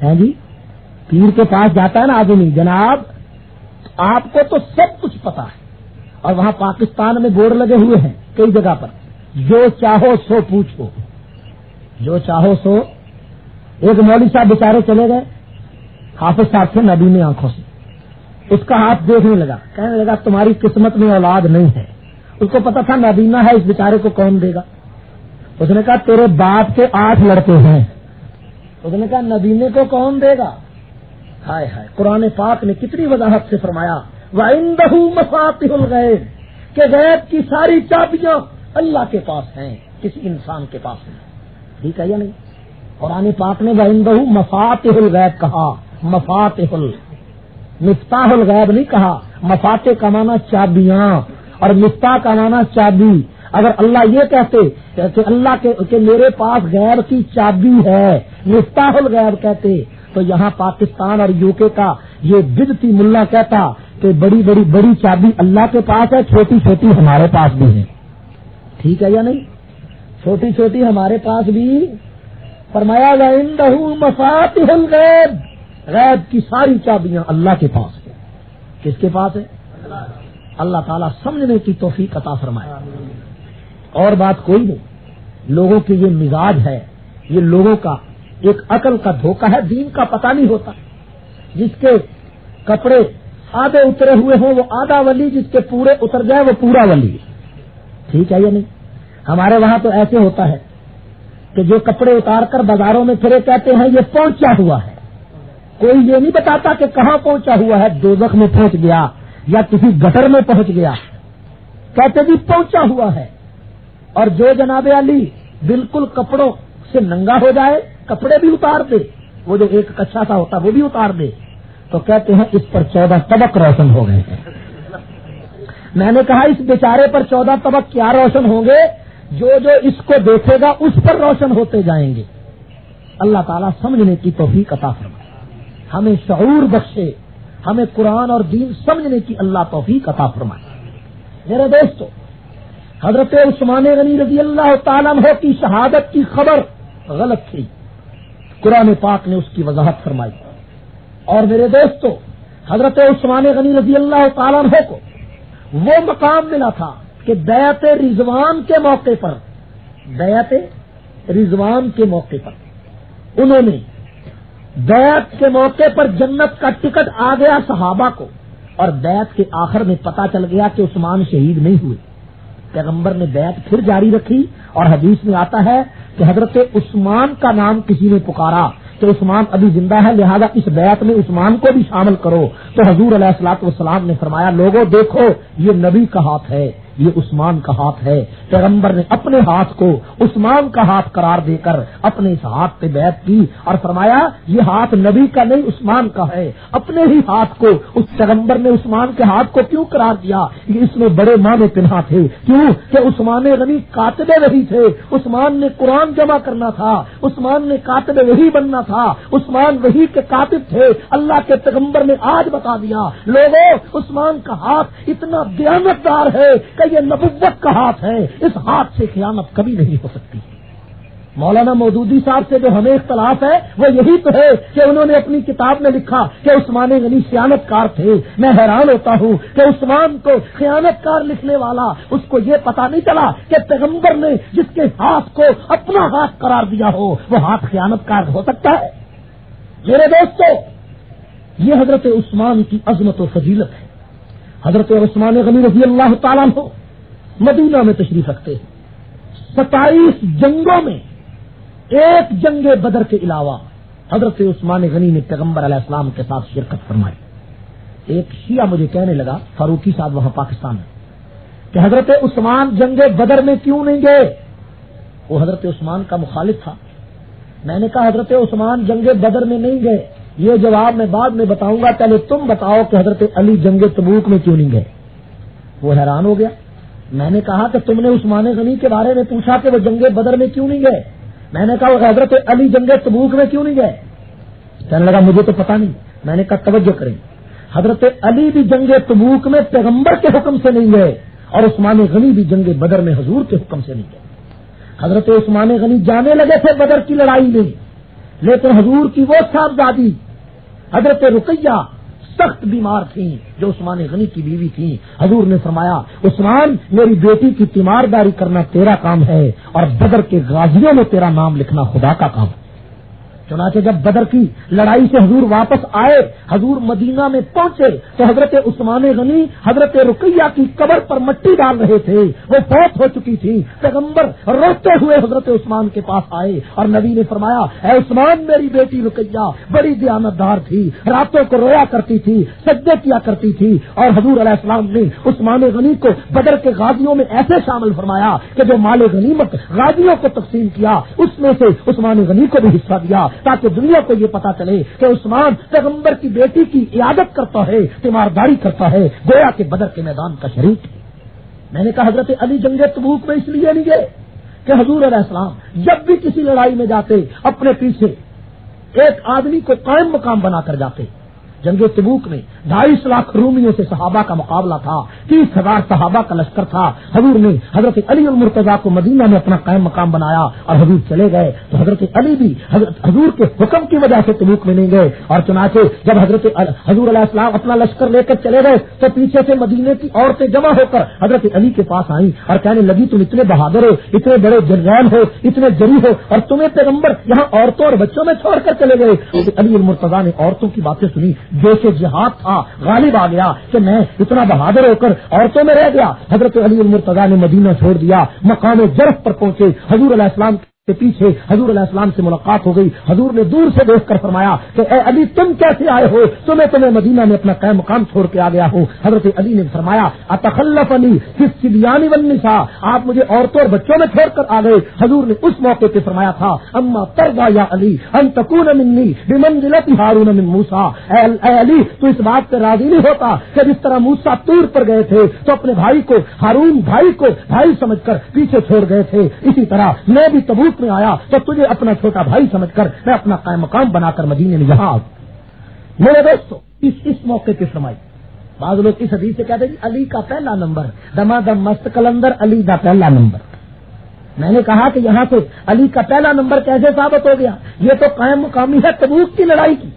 ہاں جی؟ پیر کے پاس جاتا ہے نا آدمی۔ جناب، آپ کو تو سب کچھ پتا ہے۔ اور وہاں پاکستان میں بورڈ لگے ہوئے ہیں کئی جگہ پر۔ جو چاہو سو پوچھو۔ جو چاہو سو۔ ایک مولوی صاحب بےچارے چلے گئے۔ حافظ صاحب سے نبی میں آنکھوں سے۔ اس کا ہاتھ دیکھنے لگا، کہنے لگا، تمہاری قسمت میں اولاد نہیں ہے۔ اس کو پتا تھا نبینہ ہے، اس بیچارے کو کون دے گا۔ اس نے کہا، تیرے باپ کے آٹھ لڑکے ہیں۔ اس نے کہا نبینے کو کون دے گا؟ ہائے ہائے، قرآن پاک نے کتنی وضاحت سے فرمایا وہ گئے کہ غیب کی ساری چابیاں اللہ کے پاس ہیں، کسی انسان کے پاس نہیں۔ ٹھیک ہے یا نہیں؟ قرآن پاک نے وہ مفات الغیب کہا مفات مفتاح الغیب نہیں کہا مفاتے کمانا چابیاں، اور مفتا کا چابی۔ اگر اللہ یہ کہتے کہ اللہ کے کہ میرے پاس غیر کی چابی ہے، مفتاح الغیر کہتے، تو یہاں پاکستان اور یو کے کا یہ بدتی ملا کہتا کہ بڑی بڑی بڑی چابی اللہ کے پاس ہے، چھوٹی چھوٹی ہمارے پاس بھی ہے ٹھیک ہے یا نہیں؟ چھوٹی چھوٹی ہمارے پاس بھی۔ فرمایا مساط غیب غیب کی ساری چابیاں اللہ کے پاس ہے کس کے پاس ہے اللہ تعالیٰ سمجھنے کی توفیق عطا فرمایا اور بات کوئی نہیں، لوگوں کے یہ مزاج ہے، یہ لوگوں کا ایک عقل کا دھوکہ ہے، دین کا پتہ نہیں ہوتا۔ جس کے کپڑے آدھے اترے ہوئے ہوں، وہ آدھا ولی، جس کے پورے اتر جائے وہ پورا ولی۔ ٹھیک ہے یا نہیں؟ ہمارے وہاں تو ایسے ہوتا ہے کہ جو کپڑے اتار کر بازاروں میں پھرے کہتے ہیں، یہ پہنچا ہوا ہے۔ کوئی یہ نہیں بتاتا کہ کہاں پہنچا ہوا ہے دو میں پہنچ گیا یا کسی گٹر میں پہنچ گیا۔ کہتے جی پہنچا ہوا ہے۔ اور جو جناب علی بالکل کپڑوں سے ننگا ہو جائے، کپڑے بھی اتار دے۔ وہ جو ایک کچا سا ہوتا وہ بھی اتار دے۔ تو کہتے ہیں اس پر چودہ طبق روشن ہو گئے ہیں۔ میں نے کہا اس بیچارے پر چودہ طبق کیا روشن ہوں گے؟ جو جو اس کو دیکھے گا، اس پر روشن ہوتے جائیں گے۔ اللہ تعالیٰ سمجھنے کی توفیق عطا فرمائے۔ ہمیں شعور بخشے، ہمیں قرآن اور دین سمجھنے کی اللہ توفیق عطا فرمائے۔ میرے دوستو، حضرت عثمان غنی رضی اللہ تعالیٰ کی شہادت کی خبر غلط تھی۔ قرآن پاک نے اس کی وضاحت فرمائی۔ اور میرے دوستو، حضرت عثمان غنی رضی اللہ تعالیٰ کو وہ مقام ملا تھا کہ بیعت رضوان کے موقع پر، بیعت رضوان کے موقع پر انہوں نے بیعت کے موقع پر جنت کا ٹکٹ آ گیا صحابہ کو اور بیعت کے آخر میں پتا چل گیا کہ عثمان شہید نہیں ہوئے۔ پیغمبر نے بیعت پھر جاری رکھی اور حدیث میں آتا ہے کہ حضرت عثمان کا نام کسی نے پکارا کہ عثمان ابھی زندہ ہے، لہذا اس بیعت میں عثمان کو بھی شامل کرو۔ تو حضور علیہ السلاط والسلام نے فرمایا لوگوں دیکھو، یہ نبی کا ہاتھ ہے۔ یہ عثمان کا ہاتھ ہے۔ پیغمبر نے اپنے ہاتھ کو عثمان کا ہاتھ قرار دے کر اپنے اس ہاتھ پہ بیعت کی اور فرمایا، یہ ہاتھ نبی کا نہیں، عثمان کا ہے۔ اپنے ہی ہاتھ کو، اس پیغمبر نے عثمان کے ہاتھ کو کیوں قرار دیا؟ کہ اس میں بڑے معنی پنہا تھے۔ کیوں؟ کہ عثمان غنی کاتبے وہی تھے۔ عثمان نے قرآن جمع کرنا تھا۔ عثمان نے کاتب وہی بننا تھا۔ عثمان وہی کے کاتب تھے۔ اللہ کے پیغمبر نے آج بتا دیا لوگوں عثمان کا ہاتھ اتنا دیانتدار ہے کہ یہ نبوت کا ہاتھ ہے، اس ہاتھ سے خیانت کبھی نہیں ہو سکتی۔ مولانا مودودی صاحب سے جو ہمیں اختلاف ہے، وہ یہی تو ہے کہ انہوں نے اپنی کتاب میں لکھا کہ عثمان غنی خیانت کار تھے۔ میں حیران ہوتا ہوں کہ عثمان کو خیانت کار لکھنے والا، اس کو یہ پتا نہیں چلا کہ پیغمبر نے جس کے ہاتھ کو اپنا ہاتھ قرار دیا ہو، وہ ہاتھ خیانت کار ہو سکتا ہے۔ میرے دوستو، یہ حضرت عثمان کی عظمت و فضیلت ہے۔ حضرت عثمان غنی رضی اللہ تعالیٰ ہو مدینہ میں تشریف رکھتے ہیں۔ ستائیس جنگوں میں ایک جنگ بدر کے علاوہ حضرت عثمان غنی نے پیغمبر علیہ السلام کے ساتھ شرکت فرمائی۔ ایک شیعہ مجھے کہنے لگا، فاروقی صاحب وہاں پاکستان میں کہ حضرت عثمان جنگ بدر میں کیوں نہیں گئے؟ وہ حضرت عثمان کا مخالف تھا۔ میں نے کہا، حضرت عثمان جنگ بدر میں نہیں گئے۔ یہ جواب میں بعد میں بتاؤں گا، پہلے تم بتاؤ کہ حضرت علی جنگ تبوک میں کیوں نہیں گئے۔ وہ حیران ہو گیا۔ میں نے کہا کہ تم نے عثمان غنی کے بارے میں پوچھا کہ وہ جنگ بدر میں کیوں نہیں گئے۔ میں نے کہا وہ حضرت علی جنگ تبوک میں کیوں نہیں گئے؟ کہنے لگا، مجھے تو پتا نہیں۔ میں نے کہا، توجہ کریں۔ حضرت علی بھی جنگ تبوک میں پیغمبر کے حکم سے نہیں گئے اور عثمان غنی بھی جنگ بدر میں حضور کے حکم سے نہیں گئے۔ حضرت عثمان غنی جانے لگے تھے بدر کی لڑائی میں، لیکن حضور کی وہ صاحبزادی حضرت رقیہ سخت بیمار تھیں، جو عثمان غنی کی بیوی تھی حضور نے فرمایا، عثمان، میری بیٹی کی تیمارداری کرنا تیرا کام ہے اور بدر کے غازیوں میں تیرا نام لکھنا خدا کا کام ہے۔ چنانچہ جب بدر کی لڑائی سے حضور واپس آئے، حضور مدینہ میں پہنچے، تو حضرت عثمان غنی، حضرت رقیہ کی قبر پر مٹی ڈال رہے تھے۔ وہ فوت ہو چکی تھی۔ پیغمبر روتے ہوئے حضرت عثمان کے پاس آئے اور نبی نے فرمایا، اے عثمان، میری بیٹی رقیہ بڑی دیانت دار تھی، راتوں کو رویا کرتی تھی، سجدے کیا کرتی تھی اور حضور علیہ السلام نے عثمان غنی کو بدر کے غازیوں میں ایسے شامل فرمایا کہ جو مال غنیمت غازیوں کو تقسیم کیا، اس میں سے عثمان غنی کو بھی حصہ دیا۔ تاکہ دنیا کو یہ پتا چلے کہ عثمان پیغمبر کی بیٹی کی عیادت کرتا ہے تیمارداری کرتا ہے، گویا کے بدر کے میدان کا شریک۔ میں نے کہا، حضرت علی جنگ تبوک میں اس لیے نہیں گئے کہ حضور علیہ السلام جب بھی کسی لڑائی میں جاتے، اپنے پیچھے ایک آدمی کو قائم مقام بنا کر جاتے۔ جنگ تبوک میں ڈھائی لاکھ رومیوں سے صحابہ کا مقابلہ تھا، تیس ہزار صحابہ کا لشکر تھا۔ حضور نے حضرت علی المرتضا کو مدینہ میں اپنا قائم مقام بنایا اور حضور چلے گئے۔ تو حضرت علی بھی حضرت حضور کے حکم کی وجہ سے تبوک میں نہیں گئے۔ اور چنانچہ جب حضرت حضور علیہ السلام اپنا لشکر لے کر چلے گئے، تو پیچھے سے مدینے کی عورتیں جمع ہو کر حضرت علی کے پاس آئیں اور کہنے لگی، تم اتنے بہادر ہو، اتنے بڑے جنرل ہو، اتنے جری ہو اور تمہیں پیغمبر یہاں عورتوں اور بچوں میں چھوڑ کر چلے گئے۔ علی المرتضا نے عورتوں کی باتیں سنی۔ جیسے جہاد تھا، غالب آ گیا کہ میں اتنا بہادر ہو کر عورتوں میں رہ گیا۔ حضرت علی المرتضی نے مدینہ چھوڑ دیا، مقام جرف پر پہنچے، حضور علیہ السلام کے پیچھے حضور علیہ السلام سے ملاقات ہو گئی۔ حضور نے دور سے دیکھ کر فرمایا کہ اے علی، تم کیسے آئے ہو؟ تمہیں تمہیں مدینہ میں اپنا قیم مقام چھوڑ کے آ گیا ہوں۔ حضرت علی نے فرمایا اتخلف علی کس سلیانی بننی تھا آپ مجھے عورتوں اور بچوں میں چھوڑ کر آ گئے۔ حضور نے اس موقع پہ فرمایا تھا، اما تردا یا علی، ان تکون منی بمنزلت ہارون من موسا اے علی، تو اس بات پہ راضی نہیں ہوتا کہ جس طرح موسا تور پر گئے تھے، تو اپنے بھائی کو، ہارون بھائی کو بھائی سمجھ کر پیچھے چھوڑ گئے تھے۔ اسی طرح میں بھی تبوک میں آیا تو تجھے اپنا چھوٹا بھائی سمجھ کر میں اپنا قائم مقام بنا کر مدینے میں یہاں میرے دوستو، اس اس موقع کی فرمائی۔ بعض لوگ اس حدیث سے کہتے ہیں علی کا پہلا نمبر دما دم مست کلندر علی کا پہلا نمبر۔ میں نے کہا کہ یہاں سے علی کا پہلا نمبر کیسے ثابت ہو گیا؟ یہ تو قائم مقامی ہے تبوک کی لڑائی کی۔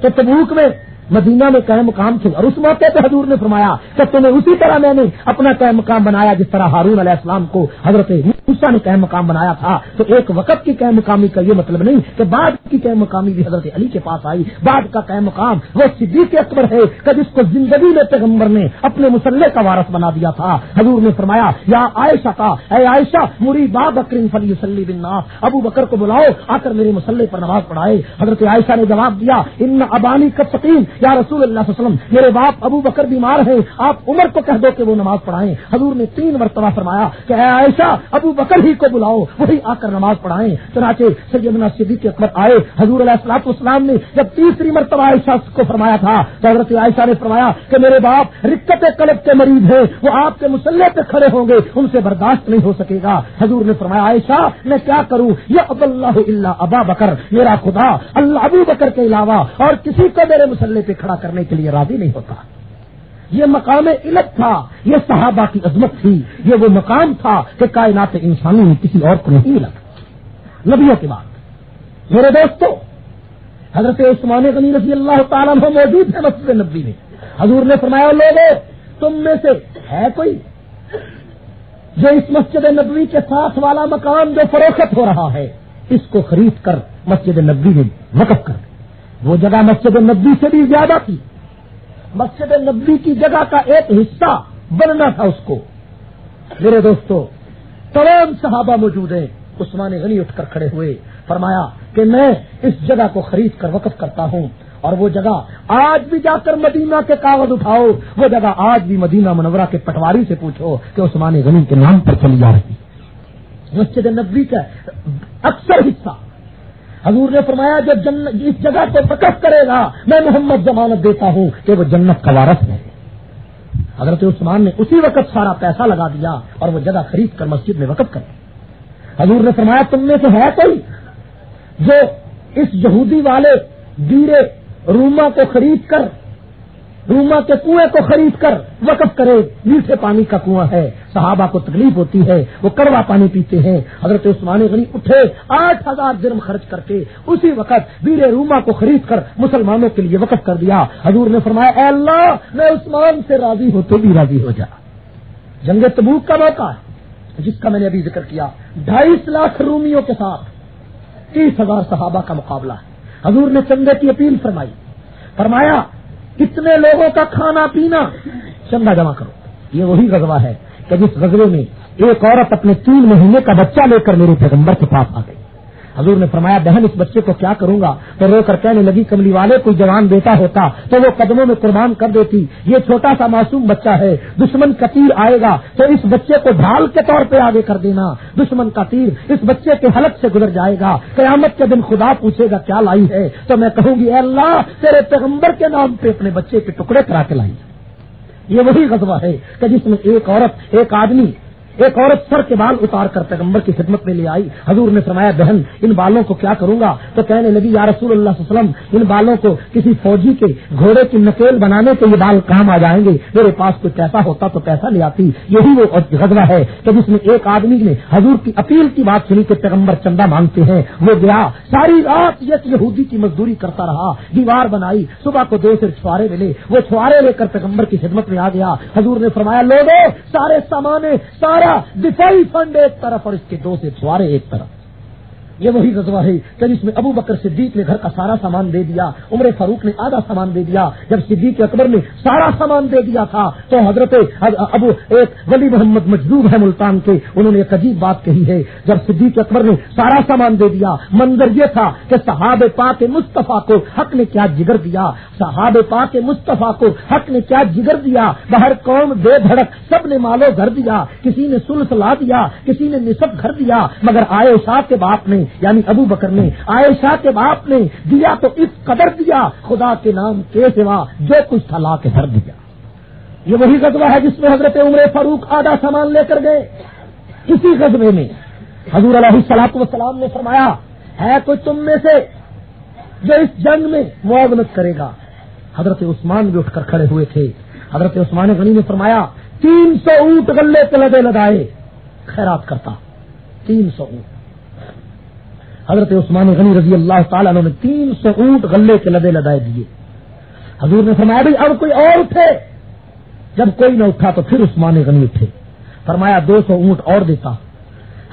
تو تبوک میں مدینہ میں قائم مقام تھے اور اس موقع پہ حضور نے فرمایا کہ تمہیں اسی طرح میں نے اپنا قائم مقام بنایا جس طرح ہارون علیہ السلام کو حضرت موسا نے قائم مقام بنایا تھا۔ تو ایک وقت کی قائم مقامی کا یہ مطلب نہیں کہ بعد کی قائم مقامی بھی حضرت علی کے پاس آئی۔ بعد کا قائم مقام وہ صدیق اکبر ہے کہ جس کو زندگی میں پیغمبر نے اپنے مسلح کا وارث بنا دیا تھا۔ حضور نے فرمایا، یا عائشہ کا، اے عائشہ مری با بکرین فلی وسلی بن ابو بکر کو بلاؤ، آ کر میرے مسلح پر نماز پڑھائے۔ حضرت عائشہ نے جواب دیا، ان ابانی کا سکین یا رسول اللہ علیہ وسلم، میرے باپ ابو بکر بیمار ہیں، آپ عمر کو کہہ دو کہ وہ نماز پڑھائیں۔ حضور نے تین مرتبہ فرمایا کہ اے عائشہ، ابو بکر ہی کو بلاؤ وہی آ کر نماز پڑھائیں۔ چنانچہ سیدنا صدیق اکبر آئے، حضور علیہ السلاط اسلام نے جب تیسری مرتبہ عائشہ کو فرمایا تھا، تو حضرت عائشہ نے فرمایا کہ میرے باپ رکت قلب کے مریض ہیں، وہ آپ کے مسلح پہ کھڑے ہوں گے، ان سے برداشت نہیں ہو سکے گا۔ حضور نے فرمایا، عائشہ، میں کیا کروں؟ یہ اب اللہ اللہ ابا بکر، میرا خدا، اللہ ابو بکر کے علاوہ اور کسی کو میرے مسلح پہ کھڑا کرنے کے لیے راضی نہیں ہوتا۔ یہ مقام علت تھا، یہ صحابہ کی عظمت تھی، یہ وہ مقام تھا کہ کائنات انسانی میں کسی اور کو نہیں ملا۔ نبیوں کے بعد۔ میرے دوستوں حضرت عثمان غنی رضی اللہ تعالیٰ موجود ہے مسجد نبی میں۔ حضور نے فرمایا لوگوں تم میں سے ہے کوئی جو اس مسجد نبوی کے ساتھ والا مکان جو فروخت ہو رہا ہے، اس کو خرید کر مسجد نبی میں وقف کر وہ جگہ مسجد نبی سے بھی زیادہ تھی۔ مسجد نبی کی جگہ کا ایک حصہ بننا تھا اس کو۔ میرے دوستو، تمام صحابہ موجود ہیں۔ عثمان غنی اٹھ کر کھڑے ہوئے۔ فرمایا کہ میں اس جگہ کو خرید کر وقف کرتا ہوں اور وہ جگہ آج بھی جا کر مدینہ کے کاغذ اٹھاؤ۔ وہ جگہ آج بھی مدینہ منورہ کے پٹواری سے پوچھو کہ عثمان غنی کے نام پر چلی جا رہی۔ مسجد نبی کا اکثر حصہ حضور نے فرمایا جو جنت اس جگہ کو وقف کرے گا، میں محمد ضمانت دیتا ہوں کہ وہ جنت کا وارث ہے۔ حضرت عثمان نے اسی وقت سارا پیسہ لگا دیا اور وہ جگہ خرید کر مسجد میں وقف کر حضور نے فرمایا، تم میں سے ہے کوئی جو اس یہودی والے دیرے روما کو خرید کر روما کے کنویں کو خرید کر وقف کرے۔ میٹھے پانی کا کنواں ہے۔ صحابہ کو تکلیف ہوتی ہے۔ وہ کڑوا پانی پیتے ہیں۔ حضرت عثمان غنی اٹھے۔ آٹھ ہزار درم خرچ کر کے اسی وقت ویر روما کو خرید کر مسلمانوں کے لیے وقف کر دیا۔ حضور نے فرمایا، اے اللہ، میں عثمان سے راضی ہو تو بھی راضی ہو جا۔ جنگ تبوک کا موقع ہے، جس کا میں نے ابھی ذکر کیا۔ ڈھائی لاکھ رومیوں کے ساتھ تیس ہزار صحابہ کا مقابلہ ہے۔ حضور نے چندے کی اپیل فرمائی۔ فرمایا کتنے لوگوں کا کھانا پینا چندہ جمع کرو۔ یہ وہی غزوہ ہے کہ جس غزبے میں ایک عورت اپنے تین مہینے کا بچہ لے کر میرے پیغمبر کے پاس آ گئی۔ حضور نے فرمایا، بہن، اس بچے کو کیا کروں گا؟ تو رو کر کہنے لگی، کملی والے، کوئی جوان بیٹا ہوتا تو وہ قدموں میں قربان کر دیتی، یہ چھوٹا سا معصوم بچہ ہے، دشمن کا تیر آئے گا تو اس بچے کو ڈھال کے طور پہ آگے کر دینا، دشمن کا تیر اس بچے کے حلق سے گزر جائے گا، قیامت کے دن خدا پوچھے گا، کیا لائی ہے؟ تو میں کہوں گی، اے اللہ، تیرے پیغمبر کے نام پہ اپنے بچے کے ٹکڑے کرا کے لائی۔ یہ وہی غزوہ ہے کہ جس میں ایک عورت، ایک آدمی ایک عورت سر کے بال اتار کر پیغمبر کی خدمت میں لے آئی۔ حضور نے فرمایا، بہن، ان بالوں کو کیا کروں گا؟ تو کہنے لگی، یا رسول اللہ صلی اللہ علیہ وسلم، ان بالوں کو کسی فوجی کے گھوڑے کی نکیل بنانے کے یہ بال کام آ جائیں گے؟ میرے پاس کوئی پیسہ ہوتا تو پیسہ لے آتی۔ یہی وہ غزوہ ہے کہ جس میں ایک آدمی نے حضور کی اپیل کی بات سنی کہ پیغمبر چندہ مانگتے ہیں۔ وہ گیا، ساری رات یس یہودی کی مزدوری کرتا رہا، دیوار بنائی، صبح کو دو سے چھوارے ملے۔ وہ چھوارے لے کر پیغمبر کی خدمت میں آ گیا۔ حضور نے فرمایا، لوگوں، سارے سامان سارے دفاعی فنڈ ایک طرف اور اس کے دو سے سوارے ایک طرف۔ یہ وہی غزوہ ہے جب اس میں ابو بکر صدیق نے گھر کا سارا سامان دے دیا، عمر فاروق نے آدھا سامان دے دیا، جب صدیق اکبر نے سارا سامان دے دیا تھا، تو حضرت ابو ایک ولی محمد مجدوب ہے ملتان کے، انہوں نے ایک عجیب بات کہی ہے، جب صدیق اکبر نے سارا سامان دے دیا، منظر یہ تھا کہ صحاب پاک مصطفیٰ کو حق نے کیا جگر دیا، صحاب پاک مصطفیٰ کو حق نے کیا جگر دیا باہر قوم بے دھڑک سب نے مالو گھر دیا، کسی نے سلس لا دیا، کسی نے نصب گھر دیا، مگر آئے شاہ کے باپ نے یعنی ابو بکر نے، عائشہ کے باپ نے دیا تو اس قدر دیا، خدا کے نام کے سوا جو کچھ تھا لا کے بھر دیا۔ یہ وہی غزوہ ہے جس میں حضرت عمر فاروق آدھا سامان لے کر گئے۔ اسی غزبے میں حضور علیہ سلاط وسلام نے فرمایا، ہے کوئی تم میں سے جو اس جنگ میں معاونت کرے گا؟ حضرت عثمان بھی اٹھ کر کھڑے ہوئے تھے۔ حضرت عثمان غنی نے فرمایا، تین سو اونٹ گلے کے لدے لدائے، خیرات کرتا۔ تین سو اونٹ۔ حضرت عثمان غنی رضی اللہ تعالیٰ نے تین سو اونٹ غلے کے لدے لدائے دیے۔ حضور نے فرمایا بھائی اب کوئی اور اٹھے؟ جب کوئی نہ اٹھا تو پھر عثمان غنی اٹھے۔ فرمایا، دو سو اونٹ اور دیتا۔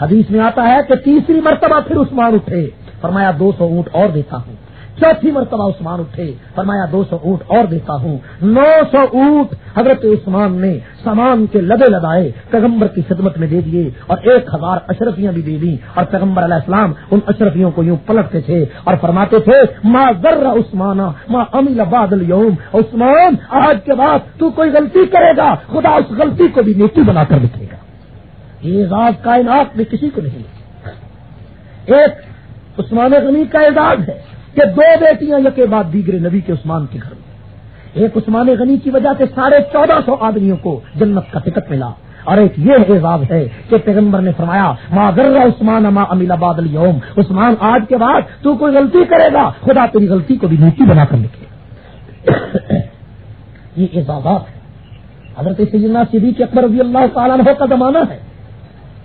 حدیث میں آتا ہے کہ تیسری مرتبہ پھر عثمان اٹھے۔ فرمایا، دو سو اونٹ اور دیتا ہوں۔ چوتھی مرتبہ عثمان اٹھے، فرمایا، دو سو اونٹ اور دیتا ہوں۔ نو سو اونٹ حضرت عثمان نے سامان کے لدے لدائے، پیغمبر کی خدمت میں دے دیے اور ایک ہزار اشرفیاں بھی دے دی اور پیغمبر علیہ السلام ان اشرفیوں کو یوں پلٹتے تھے اور فرماتے تھے ماں ذرا عثمان ماں امیل بادل یوم عثمان، آج کے بعد تو کوئی غلطی کرے گا، خدا اس غلطی کو بھی نیتی بنا کر لکھے گا۔ یہ اعزاز کائنات میں کسی کو نہیں ایک عثمان غنی کا اعزاز ہے۔ کہ دو بیٹیاں یکے بعد دیگرے نبی کے عثمان کے گھر میں۔ ایک عثمان غنی کی وجہ سے ساڑھے چودہ سو آدمیوں کو جنت کا ٹکٹ ملا۔ اور ایک یہ اعزاز ہے کہ پیغمبر نے فرمایا ماں ذرا عثمان اما امیل آباد اليوم۔ عثمان، آج کے بعد تو کوئی غلطی کرے گا۔ خدا تیری غلطی کو بھی نیچی بنا کر لکھے۔ یہ اعزازات ہے حضرت سیدنا صدیق اکبر رضی اللہ تعالیٰ عنہ کا زمانہ ہے۔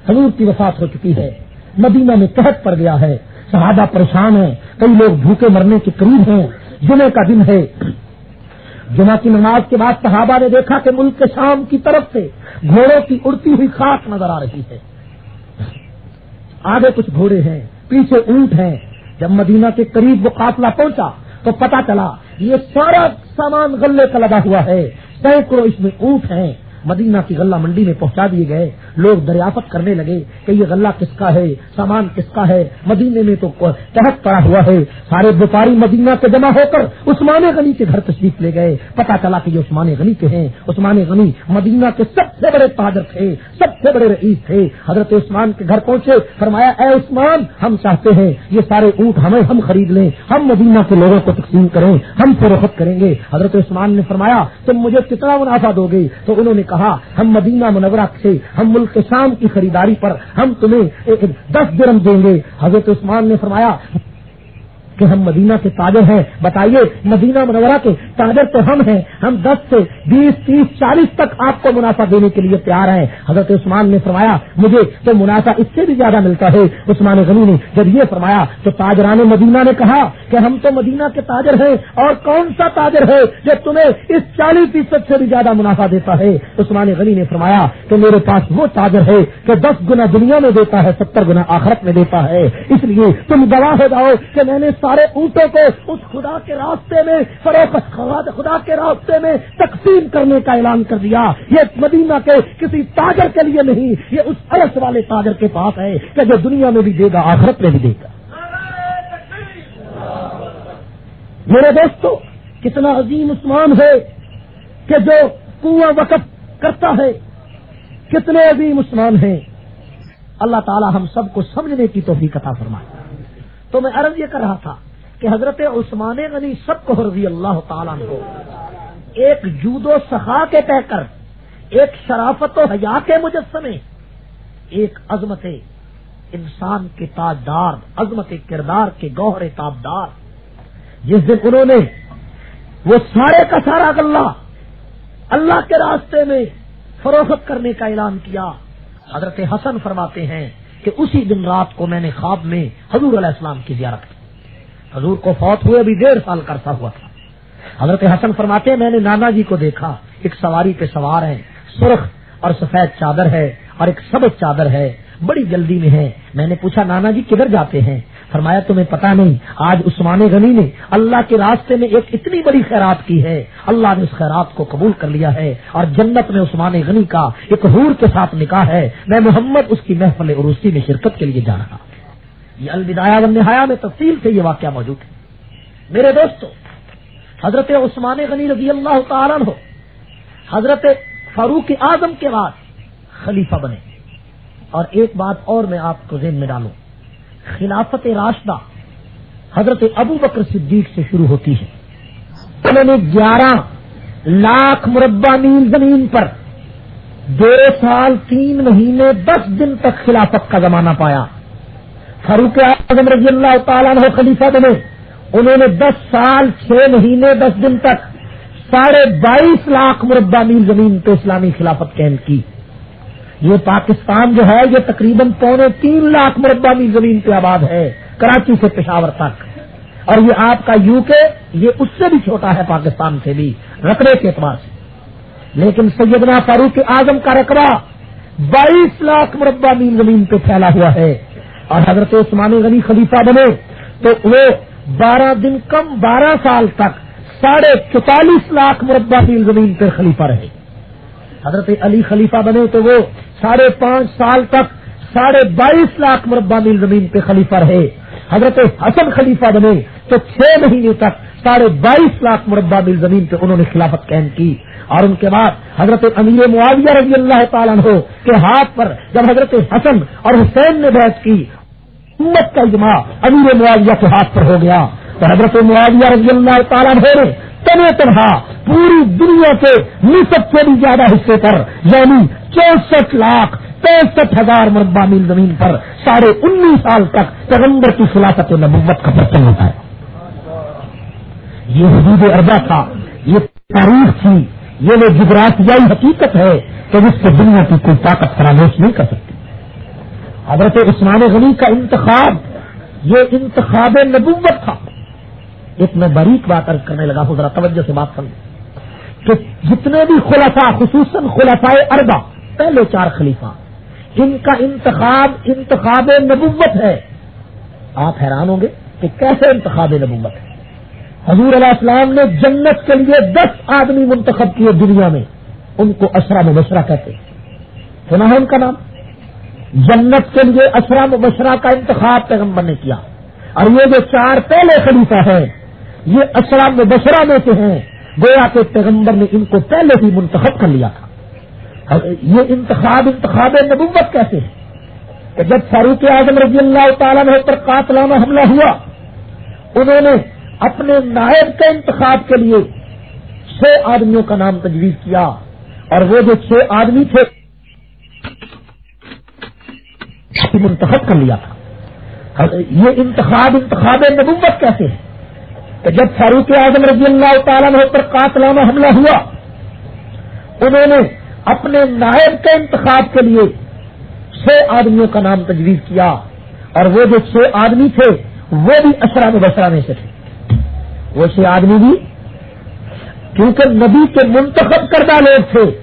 حضور کی وفات ہو چکی ہے۔ مدینہ میں قحط پڑ گیا ہے۔ صحابہ پریشان ہیں، کئی لوگ بھوکے مرنے کے قریب ہیں جمعے کا دن ہے۔ جمعہ کی نماز کے بعد صحابہ نے دیکھا کہ ملک کے شام کی طرف سے گھوڑوں کی اڑتی ہوئی خاک نظر آ رہی ہے۔ آگے کچھ گھوڑے ہیں، پیچھے اونٹ ہیں۔ جب مدینہ کے قریب وہ قافلہ پہنچا تو پتا چلا، یہ سارا سامان غلے کا لگا ہوا ہے۔ سینکڑوں اس میں اونٹ ہیں۔ مدینہ کی غلہ منڈی میں پہنچا دیے گئے۔ لوگ دریافت کرنے لگے کہ یہ غلہ کس کا ہے، سامان کس کا ہے، مدینے میں تو تحت پڑا ہوا ہے۔ سارے وپاری مدینہ سے جمع ہو کر عثمان غنی کے گھر تشریف لے گئے۔ پتا چلا کہ یہ عثمان غنی کے ہیں۔ عثمان غنی مدینہ کے سب سے بڑے تاجر تھے، سب سے بڑے رئیس تھے۔ حضرت عثمان کے گھر پہنچے، فرمایا، اے عثمان، ہم چاہتے ہیں یہ سارے اونٹ ہمیں ہم خرید لیں۔ ہم مدینہ کے لوگوں کو تقسیم کریں، ہم فروخت کریں گے۔ حضرت عثمان نے فرمایا، تم مجھے کتنا منافع دو گے؟ تو انہوں نے کہا، ہم مدینہ منورہ سے ہم ملک شام کی خریداری پر ہم تمہیں ایک دس درم دیں گے۔ حضرت عثمان نے فرمایا کہ ہم مدینہ کے تاجر ہیں۔ بتائیے، مدینہ منورہ کے تاجر تو ہم ہیں۔ ہم دس سے بیس، تیس، چالیس تک آپ کو منافع دینے کے لیے تیار ہیں۔ حضرت عثمان نے فرمایا، مجھے تو منافع اس سے بھی زیادہ ملتا ہے۔ عثمان غنی نے جب یہ فرمایا، تو تاجران مدینہ نے کہا کہ ہم تو مدینہ کے تاجر ہیں اور کون سا تاجر ہے جو تمہیں اس چالیس فیصد سے بھی زیادہ منافع دیتا ہے؟ عثمان غنی نے فرمایا کہ میرے پاس وہ تاجر ہے کہ دس گنا دنیا میں دیتا ہے، ستر گنا آخرت میں دیتا ہے۔ اس لیے تم گواہ ہو جاؤ کہ میں نے سارے اونٹوں کو اس خدا کے راستے میں، فروخت خدا کے راستے میں تقسیم کرنے کا اعلان کر دیا۔ یہ مدینہ کے کسی تاجر کے لیے نہیں، یہ اس عرص والے تاجر کے پاس ہے کہ جو دنیا میں بھی دے گا، آخرت میں بھی دے گا۔ میرے دوستو، کتنا عظیم عثمان ہے کہ جو کنواں وقف کرتا ہے۔ کتنے عظیم عثمان ہیں۔ اللہ تعالی ہم سب کو سمجھنے کی توفیق عطا فرمائے۔ تو میں عرض یہ کر رہا تھا کہ حضرت عثمان غنی سب کو رضی اللہ تعالیٰ ہو ایک جودو سخا کے کہہ کر، ایک شرافت و حیا کے مجسمے، ایک عظمت انسان کے تاجدار، عظمت کردار کے گوہر تابدار۔ جس دن انہوں نے وہ سارے کا سارا غلہ اللہ کے راستے میں فروخت کرنے کا اعلان کیا، حضرت حسن فرماتے ہیں کہ اسی دن رات کو میں نے خواب میں حضور علیہ السلام کی زیارت کی۔ حضور کو فوت ہوئے، ابھی ڈیڑھ سال کرتا ہوا تھا۔ حضرت حسن فرماتے میں نے نانا جی کو دیکھا، ایک سواری پہ سوار ہے سرخ اور سفید چادر ہے اور ایک سبز چادر ہے، بڑی جلدی میں ہے۔ میں نے پوچھا، نانا جی کدھر جاتے ہیں؟ فرمایا، تمہیں پتا نہیں، آج عثمان غنی نے اللہ کے راستے میں ایک اتنی بڑی خیرات کی ہے، اللہ نے اس خیرات کو قبول کر لیا ہے، اور جنت میں عثمان غنی کا ایک حور کے ساتھ نکاح ہے، میں محمد اس کی محفل عروسی میں شرکت کے لیے جا رہا یہ الوداع نہایا میں تفصیل سے یہ واقعہ موجود ہے۔ میرے دوستو، حضرت عثمان غنی رضی اللہ تعالیٰ ہو حضرت فاروق اعظم کے بعد خلیفہ بنے۔ اور ایک بات اور میں آپ کو ذہن میں ڈالوں۔ خلافت راشدہ حضرت ابو بکر صدیق سے شروع ہوتی ہے۔ انہوں نے گیارہ لاکھ مربع میل زمین پر دو سال، تین مہینے، دس دن تک خلافت کا زمانہ پایا۔ فاروق اعظم رضی اللہ تعالیٰ نے خلیفہ بنے۔ انہوں نے دس سال، چھ مہینے، دس دن تک ساڑھے بائیس لاکھ مربع میل زمین پہ اسلامی خلافت قائم کی۔ یہ پاکستان جو ہے، یہ تقریباً پونے تین لاکھ مربع میل زمین پہ آباد ہے، کراچی سے پشاور تک۔ اور یہ آپ کا یو کے، یہ اس سے بھی چھوٹا ہے پاکستان سے بھی، رقبے کے اعتبار سے۔ لیکن سیدنا فاروق اعظم کا رقبہ بائیس لاکھ مربع میل زمین پہ پھیلا ہوا ہے۔ اور حضرت عثمان غنی خلیفہ بنے تو وہ بارہ دن کم بارہ سال تک ساڑھے چوتالیس لاکھ مربع میل زمین پر خلیفہ رہے۔ حضرت علی خلیفہ بنے تو وہ ساڑھے پانچ سال تک ساڑھے بائیس لاکھ مربع میل زمین پہ خلیفہ رہے۔ حضرت حسن خلیفہ بنے تو چھ مہینے تک ساڑھے بائیس لاکھ مربع میل زمین پہ انہوں نے خلافت قائم کی۔ اور ان کے بعد حضرت امیر معاویہ رضی اللہ تعالیٰ ہو کے ہاتھ پر جب حضرت حسن اور حسین نے بیٹھ کی، امت کا اجماع امیر معاویہ کے ہاتھ پر ہو گیا۔ تو حضرت معاویہ رضی اللہ تعالیٰ نے تنہا تنہا پوری دنیا کے نصب سے بھی زیادہ حصے پر یعنی چونسٹھ لاکھ پینسٹھ ہزار مربع میل زمین پر ساڑھے انیس سال تک پیغمبر کی خلافت نبوت کا برتن ہوتا ہے۔ یہ حدود اربا تھا، یہ تاریخ تھی، یہ وہ جغرافیائی حقیقت ہے کہ جس سے دنیا کی کوئی طاقت فراموش نہیں کر سکتی۔ حضرت عثمان غنی کا انتخاب، یہ انتخاب نبوت تھا ایک میں باریک بات ارد کرنے لگا ہوں ذرا توجہ سے بات کروں کہ جتنے بھی خلفا خصوصاً خلفائے اربا پہلے چار خلیفہ، ان کا انتخاب انتخاب نبوت ہے۔ آپ حیران ہوں گے کہ کیسے انتخاب نبوت ہے؟ حضور علیہ السلام نے جنت کے لیے دس آدمی منتخب کیے دنیا میں، ان کو اشرا مبشرہ کہتے سنا ہے ان کا نام؟ جنت کے لیے اشرا مبشرہ کا انتخاب پیغمبر نے کیا۔ اور یہ جو چار پہلے خلیفہ ہیں یہ اشرا مبشرہ میں سے ہیں۔ گویا کے پیغمبر نے ان کو پہلے ہی منتخب کر لیا تھا۔ یہ انتخاب انتخاب نبوت کیسے ہے؟ کہ جب فاروق اعظم رضی اللہ تعالیٰ نے پر قاتلانہ حملہ ہوا، انہوں نے اپنے نائب کے انتخاب کے لیے چھ آدمیوں کا نام تجویز کیا اور وہ جو چھ آدمی تھے منتخب کر لیا تھا۔ یہ انتخاب انتخاب نبوت کیسے ہے؟ کہ جب فاروق اعظم رضی اللہ تعالیٰ نے پر قاتلانہ حملہ ہوا، انہوں نے اپنے نائب کے انتخاب کے لیے چھ آدمیوں کا نام تجویز کیا، اور وہ جو چھ آدمی تھے، وہ بھی اشرا بشرا میں سے تھے۔ وہ چھ آدمی بھی، کیونکہ نبی کے منتخب کردہ لوگ تھے۔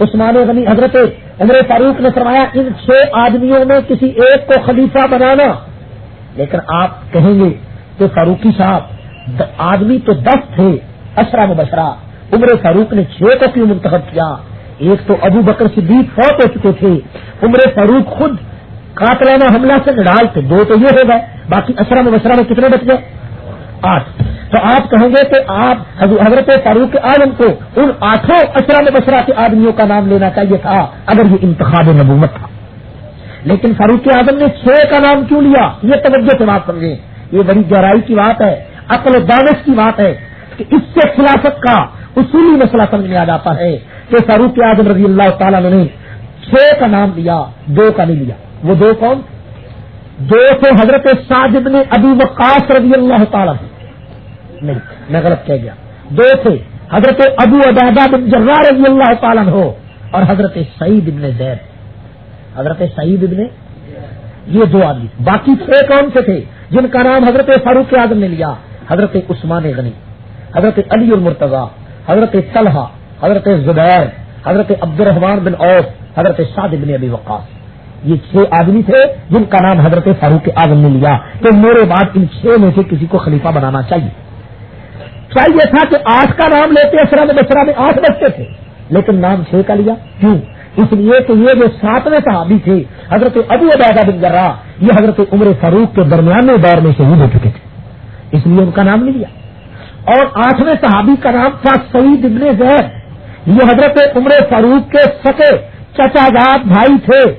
عثمان غنی حضرت عمر فاروق نے فرمایا، ان چھ آدمیوں میں کسی ایک کو خلیفہ بنانا۔ لیکن آپ کہیں گے کہ فاروقی صاحب آدمی تو دس تھے اشرا مبشرا عمر فاروق نے چھ کو کیوں منتخب کیا؟ ایک تو ابو بکر صدیق فوت ہو چکے تھے، عمر فاروق خود قاتلانہ حملہ سے نڈال تھے دو تو یہ ہو گئے، باقی اشرا مبشرا میں کتنے بچ گئے؟ آٹھ۔ تو آپ کہیں گے کہ آپ حضرت فاروق اعظم کو ان آٹھوں اشرا بشرا کے آدمیوں کا نام لینا چاہیے تھا، اگر یہ انتخاب نبوت تھا۔ لیکن فاروق اعظم نے چھ کا نام کیوں لیا؟ یہ توجہ سے بات سمجھیں۔ یہ بڑی گہرائی کی بات ہے۔ عقل و دانش کی بات ہے کہ اس سے خلافت کا اصولی مسئلہ سمجھ میں آ جاتا ہے کہ فاروق اعظم رضی اللہ تعالیٰ نے چھ کا نام لیا، دو کا نہیں لیا۔ وہ دو کون؟ دو تھے حضرت ساجد نے ابھی وقاص رضی اللہ تعالیٰ نہیں، میں غلط کہہ گیا۔ دو تھے، حضرت ابو ادابا بن جرا رضی اللہ تعالیٰ ہو اور حضرت سعید ابن زید۔ حضرت سعید ابن یہ دو آدمی۔ باقی چھ کون سے تھے؟ جن کا نام حضرت فاروق اعظم نے لیا۔ حضرت عثمان غنی، حضرت علی المرتضی، حضرت طلحہ، حضرت زبیر، حضرت عبد الرحمان بن اوف حضرت سعد بن ابی وقاص۔ یہ چھ آدمی تھے جن کا نام حضرت فاروق اعظم نے لیا تو میرے بعد ان چھ میں سے کسی کو خلیفہ بنانا چاہیے۔ چاہیے تھا کہ آٹھ کا نام لیتے اسرا میں بسرا میں آٹھ بچتے تھے، لیکن نام چھ کا لیا؟ کیوں؟ اس لیے کہ یہ جو ساتویں صحابی تھے، حضرت ابو عبیدہ بن جرا یہ حضرت عمر فاروق کے درمیانے دور میں شہید ہو چکے تھے۔ اس لیے ان کا نام نہیں لیا۔ اور آٹھویں صحابی کا نام تھا سعید ابن زید۔ یہ حضرت عمر فاروق کے سکے چچا جات بھائی تھے۔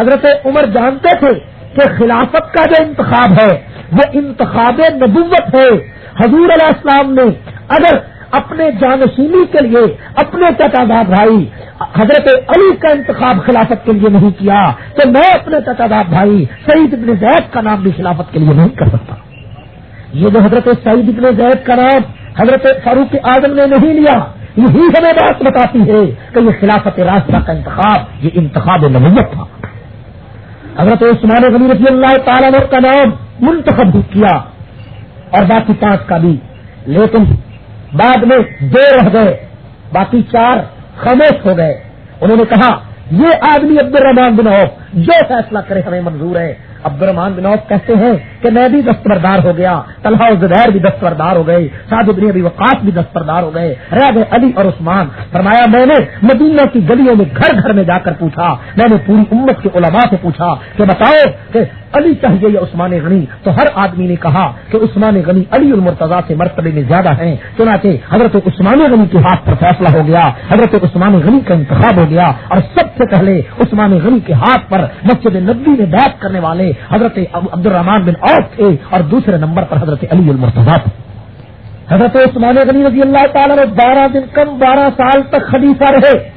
حضرت عمر جانتے تھے کہ خلافت کا جو انتخاب ہے، وہ انتخاب نبوت ہے۔ حضور علیہ السلام نے اگر اپنے جانشینی کے لیے، اپنے چچا بھائی، حضرت علی کا انتخاب خلافت کے لیے نہیں کیا، تو میں اپنے چچا بھائی سعید ابن زید کا نام بھی خلافت کے لیے نہیں کر سکتا۔ یہ جو حضرت سعید ابن زید کا نام حضرت فاروق اعظم نے نہیں لیا، یہی ہمیں بات بتاتی ہے کہ یہ خلافت راستہ کا انتخاب، یہ انتخاب نبوت تھا۔ حضرت عثمان غنی رضی اللہ تعالیٰ نے کا نام منتخب بھی کیا اور باقی پانچ کا بھی۔ لیکن بعد میں دو رہ گئے، باقی چار خاموش ہو گئے۔ انہوں نے کہا، یہ آدمی عبد الرحمان بن عوف، جو فیصلہ کرے ہمیں منظور ہے۔ عبد الرحمان بن عوف کہتے ہیں کہ میں بھی دستبردار ہو گیا، طلحہ زبیر بھی دستبردار ہو گئے، سعد ابن ابی وقاص بھی دستبردار ہو گئے رہ گئے علی اور عثمان، فرمایا میں نے مدینہ کی گلیوں میں گھر گھر میں جا کر پوچھا، میں نے پوری امت کے علماء سے پوچھا کہ بتاؤ کہ علی چاہیے یا عثمان غنی؟ تو ہر آدمی نے کہا کہ عثمان غنی علی المرتضی سے مرتبے میں زیادہ ہیں، چنانچہ حضرت عثمان غنی کے ہاتھ پر فیصلہ ہو گیا، حضرت عثمان غنی کا انتخاب ہو گیا اور سب سے پہلے عثمان غنی کے ہاتھ پر مسجد نبی میں بیت کرنے والے حضرت عبد الرحمان بن عوف تھے اور دوسرے نمبر پر حضرت علی المرتضی تھے۔ حضرت عثمان غنی رضی اللہ تعالیٰ نے بارہ دن، کم بارہ سال تک خلیفہ رہے۔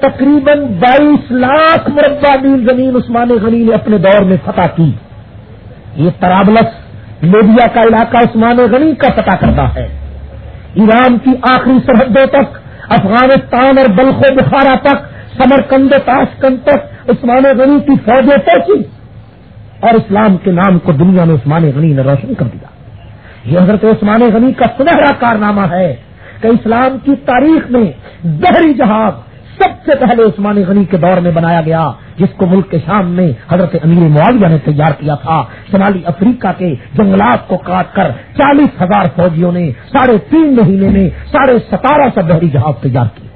تقریباً بائیس لاکھ مربع میل زمین عثمان غنی نے اپنے دور میں فتح کی۔ یہ ترابلس لیبیا کا علاقہ عثمان غنی کا فتح کرتا ہے۔ ایران کی آخری سرحدوں تک، افغانستان اور بلخ و بخارا تک سمر کند تاشکند تک عثمان غنی کی فوجیں پہنچی اور اسلام کے نام کو دنیا میں عثمان غنی نے روشن کر دیا۔ یہ حضرت عثمان غنی کا سنہرا کارنامہ ہے کہ اسلام کی تاریخ میں بحری جہاز سب سے پہلے عثمان غنی کے دور میں بنایا گیا، جس کو ملک کے شام میں حضرت امیر معاویہ نے تیار کیا تھا۔ شمالی افریقہ کے جنگلات کو کاٹ کر چالیس ہزار فوجیوں نے ساڑھے تین مہینے میں ساڑھے ستارہ سو بحری جہاز تیار کیا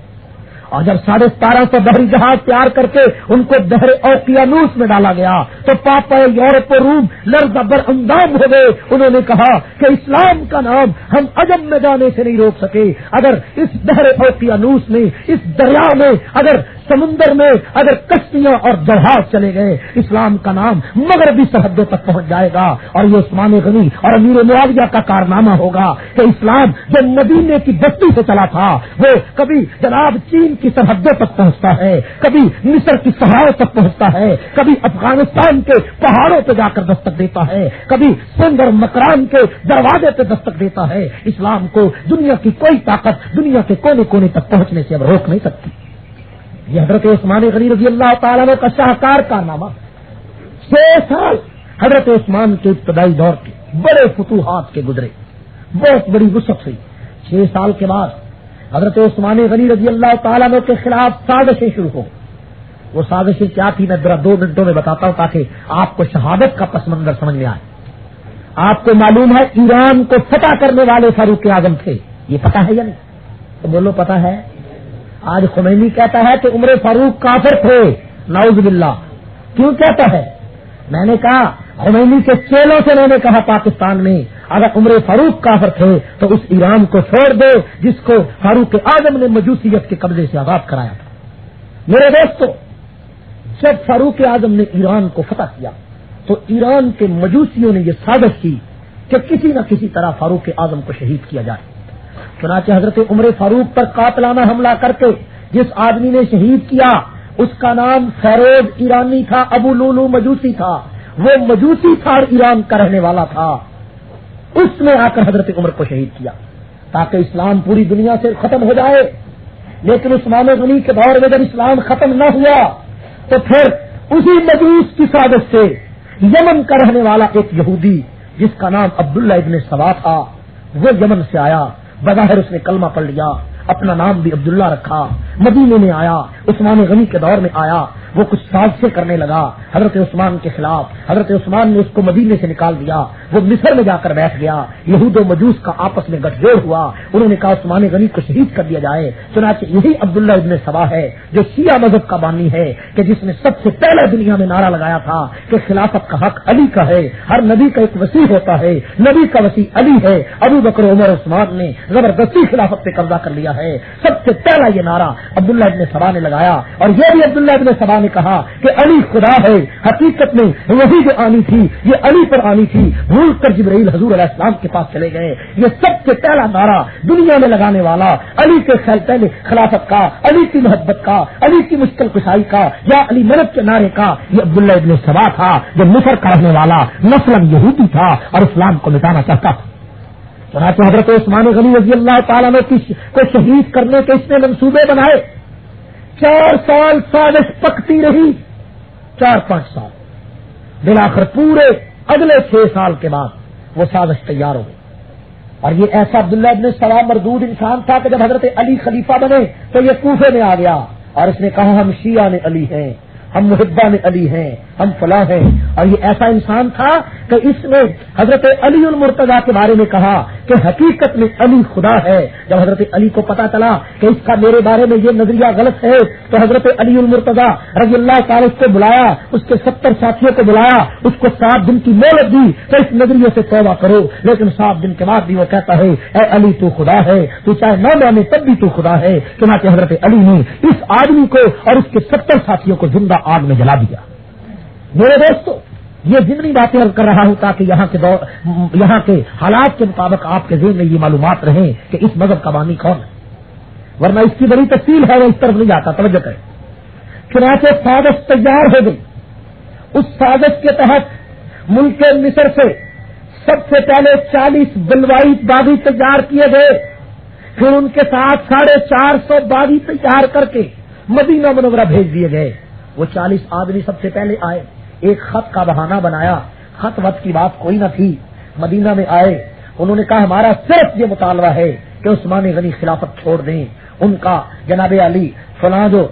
اور جب ساڑھے ستارہ سو بحری جہاز تیار کر کے ان کو بحر اوقیانوس میں ڈالا گیا، تو پاپا یورپ و روم لرز بر اندام ہو گئے۔ انہوں نے کہا کہ اسلام کا نام ہم عجم میں جانے سے نہیں روک سکے۔ اگر اس بحر اوقیانوس میں، اس دریا میں اگر سمندر میں اگر کشتیاں اور جہاز چلے گئے، اسلام کا نام مغربی سرحدوں تک پہنچ جائے گا اور یہ عثمان غنی اور امیر معاویہ کا کارنامہ ہوگا کہ اسلام جو مدینے کی بستی سے چلا تھا، وہ کبھی جناب چین کی سرحدوں تک پہنچتا ہے، کبھی مصر کی سہاروں تک پہنچتا ہے، کبھی افغانستان کے پہاڑوں پہ جا کر دستک دیتا ہے، کبھی سندھ اور مکران کے دروازے پہ دستک دیتا ہے۔ اسلام کو دنیا کی کوئی طاقت دنیا کے کونے کونے تک پہنچنے سے اب روک نہیں سکتی۔ یہ حضرت عثمان غنی رضی اللہ تعالیٰ کا شاہکار کارنامہ چھ سال حضرت عثمان کے ابتدائی دور کے بڑے فتوحات کے گزرے۔ بہت بڑی وسط ہوئی۔ چھ سال کے بعد حضرت عثمان غنی رضی اللہ تعالیٰ کے خلاف سازشیں شروع ہو وہ سازشیں کیا تھی میں ذرا دو منٹوں میں بتاتا ہوں تاکہ آپ کو شہادت کا پس منظر سمجھ میں آئے۔ آپ کو معلوم ہے ایران کو فتح کرنے والے فاروق اعظم تھے۔ یہ پتا ہے یا نہیں؟ تو بولو پتا ہے۔ آج خمینی کہتا ہے کہ عمر فاروق کافر تھے۔ ناؤز باللہ۔ کیوں کہتا ہے؟ میں نے کہا، خمینی کے چیلوں سے میں نے کہا پاکستان میں اگر عمر فاروق کافر تھے تو اس ایران کو چھوڑ دو جس کو فاروق اعظم نے مجوسیت کے قبضے سے آزاد کرایا تھا۔ میرے دوستو، جب فاروق اعظم نے ایران کو فتح کیا تو ایران کے مجوسیوں نے یہ سازش کی کہ کسی نہ کسی طرح فاروق اعظم کو شہید کیا جائے۔ چنانچہ حضرت عمر فاروق پر قاتلانہ حملہ کر کے جس آدمی نے شہید کیا، اس کا نام فیروز ایرانی تھا، ابو لولو مجوسی تھا۔ وہ مجوسی تھا اور ایران کا رہنے والا تھا۔ اس نے آ کر حضرت عمر کو شہید کیا۔ تاکہ اسلام پوری دنیا سے ختم ہو جائے۔ لیکن عثمان غنی کے دور میں جب اسلام ختم نہ ہوا، تو پھر اسی مجوس کی سازش سے یمن کا رہنے والا ایک یہودی، جس کا نام عبداللہ ابن سوا تھا، وہ یمن سے آیا۔ بظاہر اس نے کلمہ پڑھ لیا، اپنا نام بھی عبداللہ رکھا، مدینے میں آیا، عثمان غنی کے دور میں آیا وہ کچھ سازشیں کرنے لگا۔ حضرت عثمان کے خلاف، حضرت عثمان نے اس کو مدینے سے نکال دیا۔ وہ مصر میں جا کر بیٹھ گیا۔ یہود و مجوس کا آپس میں گٹھ جوڑ ہوا۔ انہوں نے کہا، عثمان غنی کو شہید کر دیا جائے۔ چنانچہ یہی عبداللہ ابن سوا ہے، جو سیاہ مذہب کا بانی ہے، کہ جس نے سب سے پہلے دنیا میں نعرہ لگایا تھا کہ خلافت کا حق علی کا ہے۔ ہر نبی کا ایک وسیع ہوتا ہے۔ نبی کا وسیع علی ہے۔ ابو بکر، عمر، عثمان نے زبردستی خلافت پہ قبضہ کر لیا ہے۔ سب سے پہلا یہ نعرہ عبداللہ ابن سبا نے لگایا۔ اور یہ بھی عبداللہ ابن سبا نے کہا کہ علی خدا ہے، حقیقت میں وہی جو آنی تھی، یہ علی پر آنی تھی۔ بھول کر جبرائیل حضور علیہ السلام کے پاس چلے گئے۔ یہ سب سے پہلا نعرہ دنیا میں لگانے والا علی کے خیال پہلے خلافت کا، علی کی محبت کا، علی کی مشکل کشائی کا یا علی مرد کے نعرے کا۔ یہ عبداللہ ابن سبا تھا جو مصر کا رہنے والا نسل یہودی تھا اور اسلام کو مٹانا چاہتا تھا۔ چنانچہ حضرت عثمان غنی رضی اللہ تعالیٰ نے کو شہید کرنے کے اس نے منصوبے بنائے۔ چار سال سازش پکتی رہی۔ چار پانچ سال۔ بلاخر پورے اگلے چھ سال کے بعد وہ سازش تیار ہو گئی۔ اور یہ ایسا عبداللہ ابن سلام مردود انسان تھا کہ جب حضرت علی خلیفہ بنے تو یہ کوفے میں آ گیا اور اس نے کہا ہم شیعہ نے علی ہیں۔ ہم محبہ میں علی ہیں، ہم فلاں ہیں۔ اور یہ ایسا انسان تھا کہ اس نے حضرت علی المرتضی کے بارے میں کہا کہ حقیقت میں علی خدا ہے۔ جب حضرت علی کو پتا چلا کہ اس کا میرے بارے میں یہ نظریہ غلط ہے، تو حضرت علی المرتضی رضی اللہ تعالی کو بلایا، اس کے ستر ساتھیوں کو بلایا، اس کو سات دن کی مہلت دی تو اس نظریے سے توبہ کرو۔ لیکن سات دن کے بعد بھی وہ کہتا ہے، اے علی تو خدا ہے، تو چاہے نہ مانے تب بھی تو خدا ہے۔ چنانچہ حضرت علی نے اس آدمی کو اور اس کے ستر ساتھیوں کو زندہ آگ میں جلا دیا۔ میرے دوستو، یہ ضمنی باتیں کر رہا ہوں تاکہ یہاں کے دور یہاں کے حالات کے مطابق آپ کے ذہن میں یہ معلومات رہیں کہ اس مذہب کا بانی کون ہے۔ ورنہ اس کی بڑی تفصیل ہے، وہ اس طرف نہیں جاتا، توجہ کرے چنانچہ سازش تیار ہو گئی۔ اس سازش کے تحت ملک مصر سے سب سے پہلے چالیس بلوائی باغی تیار کیے گئے۔ پھر ان کے ساتھ ساڑھے چار سو باغی تیار کر کے مدینہ منورہ بھیج دیے گئے۔ وہ چالیس آدمی سب سے پہلے آئے، ایک خط کا بہانہ بنایا۔ خط وط کی بات کوئی نہ تھی۔ مدینہ میں آئے۔ انہوں نے کہا، ہمارا صرف یہ مطالبہ ہے کہ عثمان غنی خلافت چھوڑ دیں۔ ان کا جناب علی فلاں جو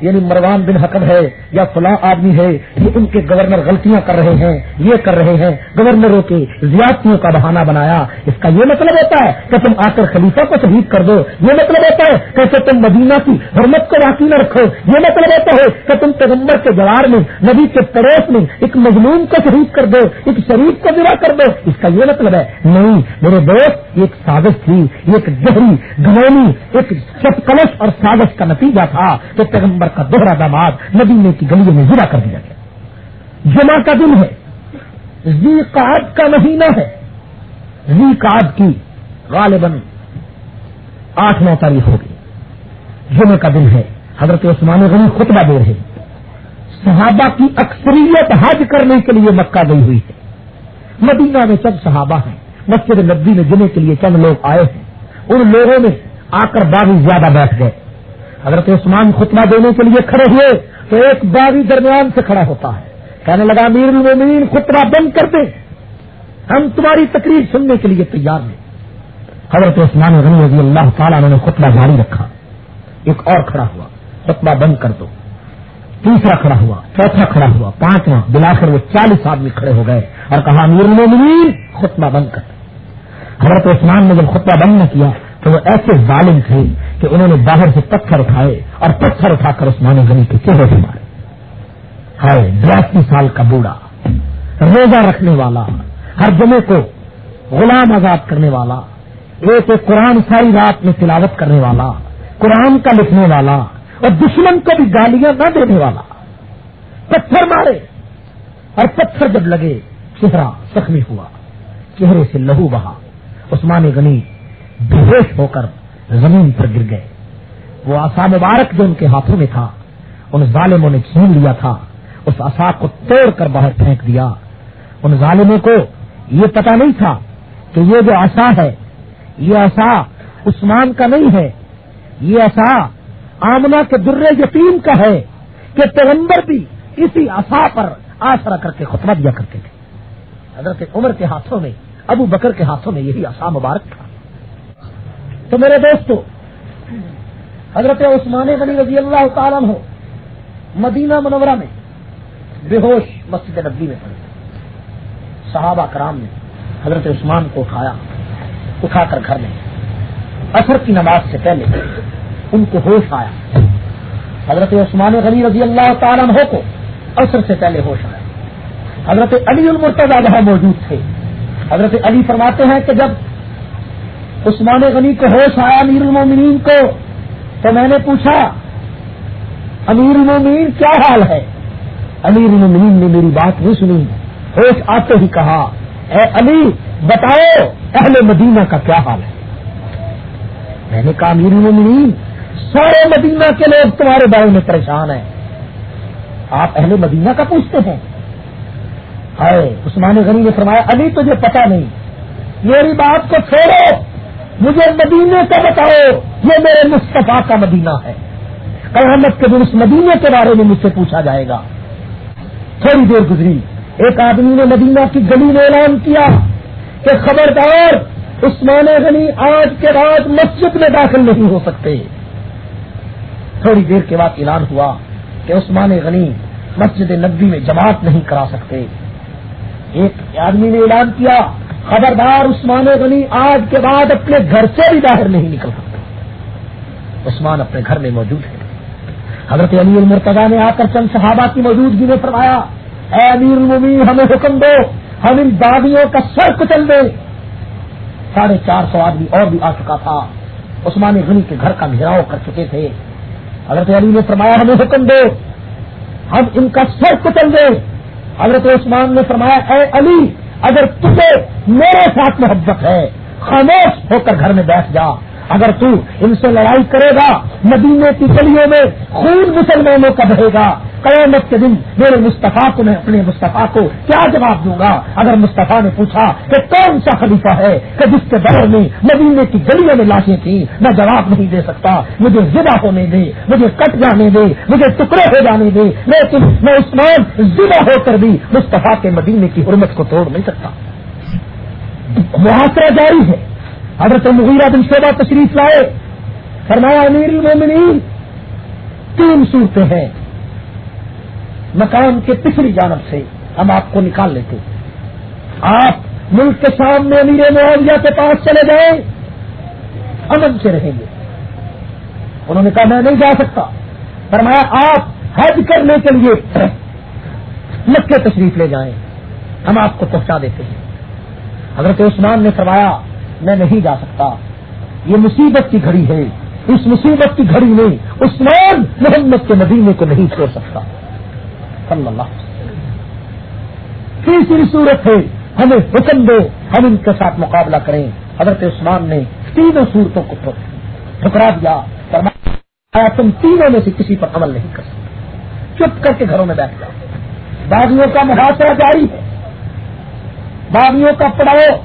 یعنی مروان بن حکم ہے یا فلاں آدمی ہے، یہ ان کے گورنر غلطیاں کر رہے ہیں، یہ کر رہے ہیں، گورنروں کے زیادتیوں کا بہانہ بنایا۔ اس کا یہ مطلب ہوتا ہے کہ تم آ کر خلیفہ کو شہید کر دو۔ یہ مطلب ہوتا ہے کہ تم مدینہ کی حرمت کو باقی نہ رکھو۔ یہ مطلب ہوتا ہے کہ تم پیغمبر کے جوار میں، نبی کے پڑوس میں ایک مجلوم کو شہید کر دو، ایک شریف کو ذرا کر دو۔ اس کا یہ مطلب ہے، نہیں، میرے دوست ایک سازش تھی ایک گہری گنونی ایک سب کلش اور سازش کا نتیجہ تھا تو پیغمبر کا دوہرا داماد ندی کی گلیوں میں ذرا کر دیا گیا۔ جمعہ کا دن ہے۔ زی قاد کا مہینہ ہے۔ زی کی غالباً آٹھ نو تاریخ ہوگی جمعہ کا دن ہے۔ حضرت عثمان غنی خطبہ دے رہے صحابہ کی اکثریت حج کرنے کے لیے مکہ گئی ہوئی ہے۔ مدینہ میں چند صحابہ ہیں۔ مسجد نبی میں جمعے کے لیے چند لوگ آئے ہیں۔ ان لوگوں میں آ کر باغی زیادہ بیٹھ گئے۔ حضرت عثمان خطبہ دینے کے لیے کھڑے ہوئے تو ایک باغی درمیان سے کھڑا ہوتا ہے۔ کہنے لگا میر المومنین، خطبہ بند کر دیں۔ ہم تمہاری تقریر سننے کے لیے تیار ہیں۔ حضرت عثمان غنی رضی اللہ تعالیٰ نے خطبہ جاری رکھا۔ ایک اور کھڑا ہوا۔ خطبہ بند کر دو۔ تیسرا کھڑا ہوا۔ چوتھا کھڑا ہوا۔ پانچواں۔ بلا کر وہ چالیس آدمی کھڑے ہو گئے اور کہا، امیر المومنین، خطبہ بند کر حضرت عثمان نے جب خطبہ بند نہ کیا تو وہ ایسے ظالم تھے کہ انہوں نے باہر سے پتھر اٹھائے اور پتھر اٹھا کر عثمان غنی کے چہرے سے مارے۔ ہائے، بیاسی سال کا بوڑھا، روزہ رکھنے والا، ہر جمعے کو غلام آزاد کرنے والا، ایک ایک قرآن ساری رات میں تلاوت کرنے والا، قرآن کا لکھنے والا، اور دشمن کو بھی گالیاں نہ دینے والا۔ پتھر مارے اور پتھر جب لگے، چہرہ زخمی ہوا، چہرے سے لہو بہا۔ عثمان غنی بے ہوش ہو کر زمین پر گر گئے۔ وہ آسا مبارک جو ان کے ہاتھوں میں تھا، ان ظالموں نے چھین لیا تھا، اس آسا کو توڑ کر باہر پھینک دیا۔ ان ظالموں کو یہ پتا نہیں تھا کہ یہ جو آسا ہے، یہ آسا عثمان کا نہیں ہے، یہ آسا آمنا کے در یتیم کا ہے کہ پیغمبر بھی اسی آسا پر آسرا کر کے خطبہ دیا کرتے تھے۔ حضرت عمر کے ہاتھوں میں ابو بکر کے ہاتھوں میں یہی آسا مبارک تھا۔ تو میرے دوستو، حضرت عثمان غنی رضی اللہ تعالیٰ ہو مدینہ منورہ میں بے ہوش مسجد نبی میں پڑے۔ صحابہ کرام نے حضرت عثمان کو اٹھایا، اٹھا کر گھر میں اثر کی نماز سے پہلے ان کو ہوش آیا۔ حضرت عثمان غنی رضی اللہ تعالیٰ ہو کو اثر سے پہلے ہوش آیا۔ حضرت علی المرتضی وہاں موجود تھے۔ حضرت علی فرماتے ہیں کہ جب عثمان غنی کو ہوش آیا امیر المومنین کو، تو میں نے پوچھا، امیر المومنین کیا حال ہے؟ امیر المومنین نے میری بات نہیں سنی، ہوش آتے ہی کہا، اے علی، بتاؤ اہل مدینہ کا کیا حال ہے؟ میں نے کہا، امیر المومنین، سارے مدینہ کے لوگ تمہارے بارے میں پریشان ہیں۔ آپ اہل مدینہ کا پوچھتے ہیں۔ عثمان غنی نے فرمایا ابھی تجھے پتا نہیں۔ میری بات کو چھوڑو، مجھے مدینے کا بتاؤ، یہ میرے مصطفیٰ کا مدینہ ہے۔ قیامت کے دن اس مدینے کے بارے میں مجھ سے پوچھا جائے گا۔ تھوڑی دیر گزری، ایک آدمی نے مدینہ کی گلی میں اعلان کیا کہ خبردار، عثمان غنی آج کے بعد مسجد میں داخل نہیں ہو سکتے۔ تھوڑی دیر کے بعد اعلان ہوا کہ عثمان غنی مسجد نبی میں جماعت نہیں کرا سکتے۔ ایک آدمی نے اعلان کیا، خبردار عثمان غنی آج کے بعد اپنے گھر سے بھی باہر نہیں نکل سکتے عثمان اپنے گھر میں موجود ہے۔ حضرت علی المرتضی نے آ کر چند صحابہ کی موجودگی میں فرمایا، اے امیر المین ہمیں حکم دو، ہم ان دادیوں کا سر کچل دیں۔ ساڑھے چار سو آدمی اور بھی آ چکا تھا۔ عثمان غنی کے گھر کا گھیراؤ کر چکے تھے۔ حضرت علی نے فرمایا، ہمیں حکم دو، ہم ان کا سر کچل دیں۔ حضرت عثمان نے فرمایا، اے علی، اگر تجھے میرے ساتھ محبت ہے، خاموش ہو کر گھر میں بیٹھ جا۔ اگر تو ان سے لڑائی کرے گا، مدینے کی گلیوں میں خون مسلمانوں کا بہے گا۔ قیامت کے دن میرے مصطفیٰ کو میں اپنے مصطفیٰ کو کیا جواب دوں گا؟ اگر مصطفیٰ نے پوچھا کہ کون سا خلیفہ ہے کہ جس کے دور میں مدینے کی گلیوں میں لاشیں تھیں، میں جواب نہیں دے سکتا۔ مجھے ذبح ہونے دے، مجھے کٹ جانے دے، مجھے ٹکڑے ہو جانے دے، لیکن میں عثمان ذبح ہو کر بھی مصطفیٰ کے مدینے کی حرمت کو توڑ نہیں سکتا۔ محاصرہ جاری ہے۔ حضرت مغیرہ بن شعبہ تشریف لائے۔ فرمایا، امیر المومنین، تین صورتیں ہیں۔ مکان کے پچھلی جانب سے ہم آپ کو نکال لیتے آپ ملک کے سامنے امیر معاویہ کے پاس چلے گئے امن سے رہیں گے۔ انہوں نے کہا، میں نہیں جا سکتا۔ فرمایا، آپ حج کرنے کے لیے مکے تشریف لے جائیں۔ ہم آپ کو پہنچا دیتے ہیں۔ حضرت عثمان نے فرمایا، میں نہیں جا سکتا۔ یہ مصیبت کی گھڑی ہے۔ اس مصیبت کی گھڑی میں عثمان محمد کے مدینے کو نہیں چھوڑ سکتا۔ صلی اللہ تیسری صورت ہے، ہمیں حکم دو، ہم ان کے ساتھ مقابلہ کریں۔ حضرت عثمان نے تینوں صورتوں کو ٹھکرا دیا۔ تم تینوں میں سے کسی پر عمل نہیں کر سکتے۔ چپ کر کے گھروں میں بیٹھ جاؤ۔ باغیوں کا محاصرہ جاری ہے۔ باغیوں کا پڑاؤ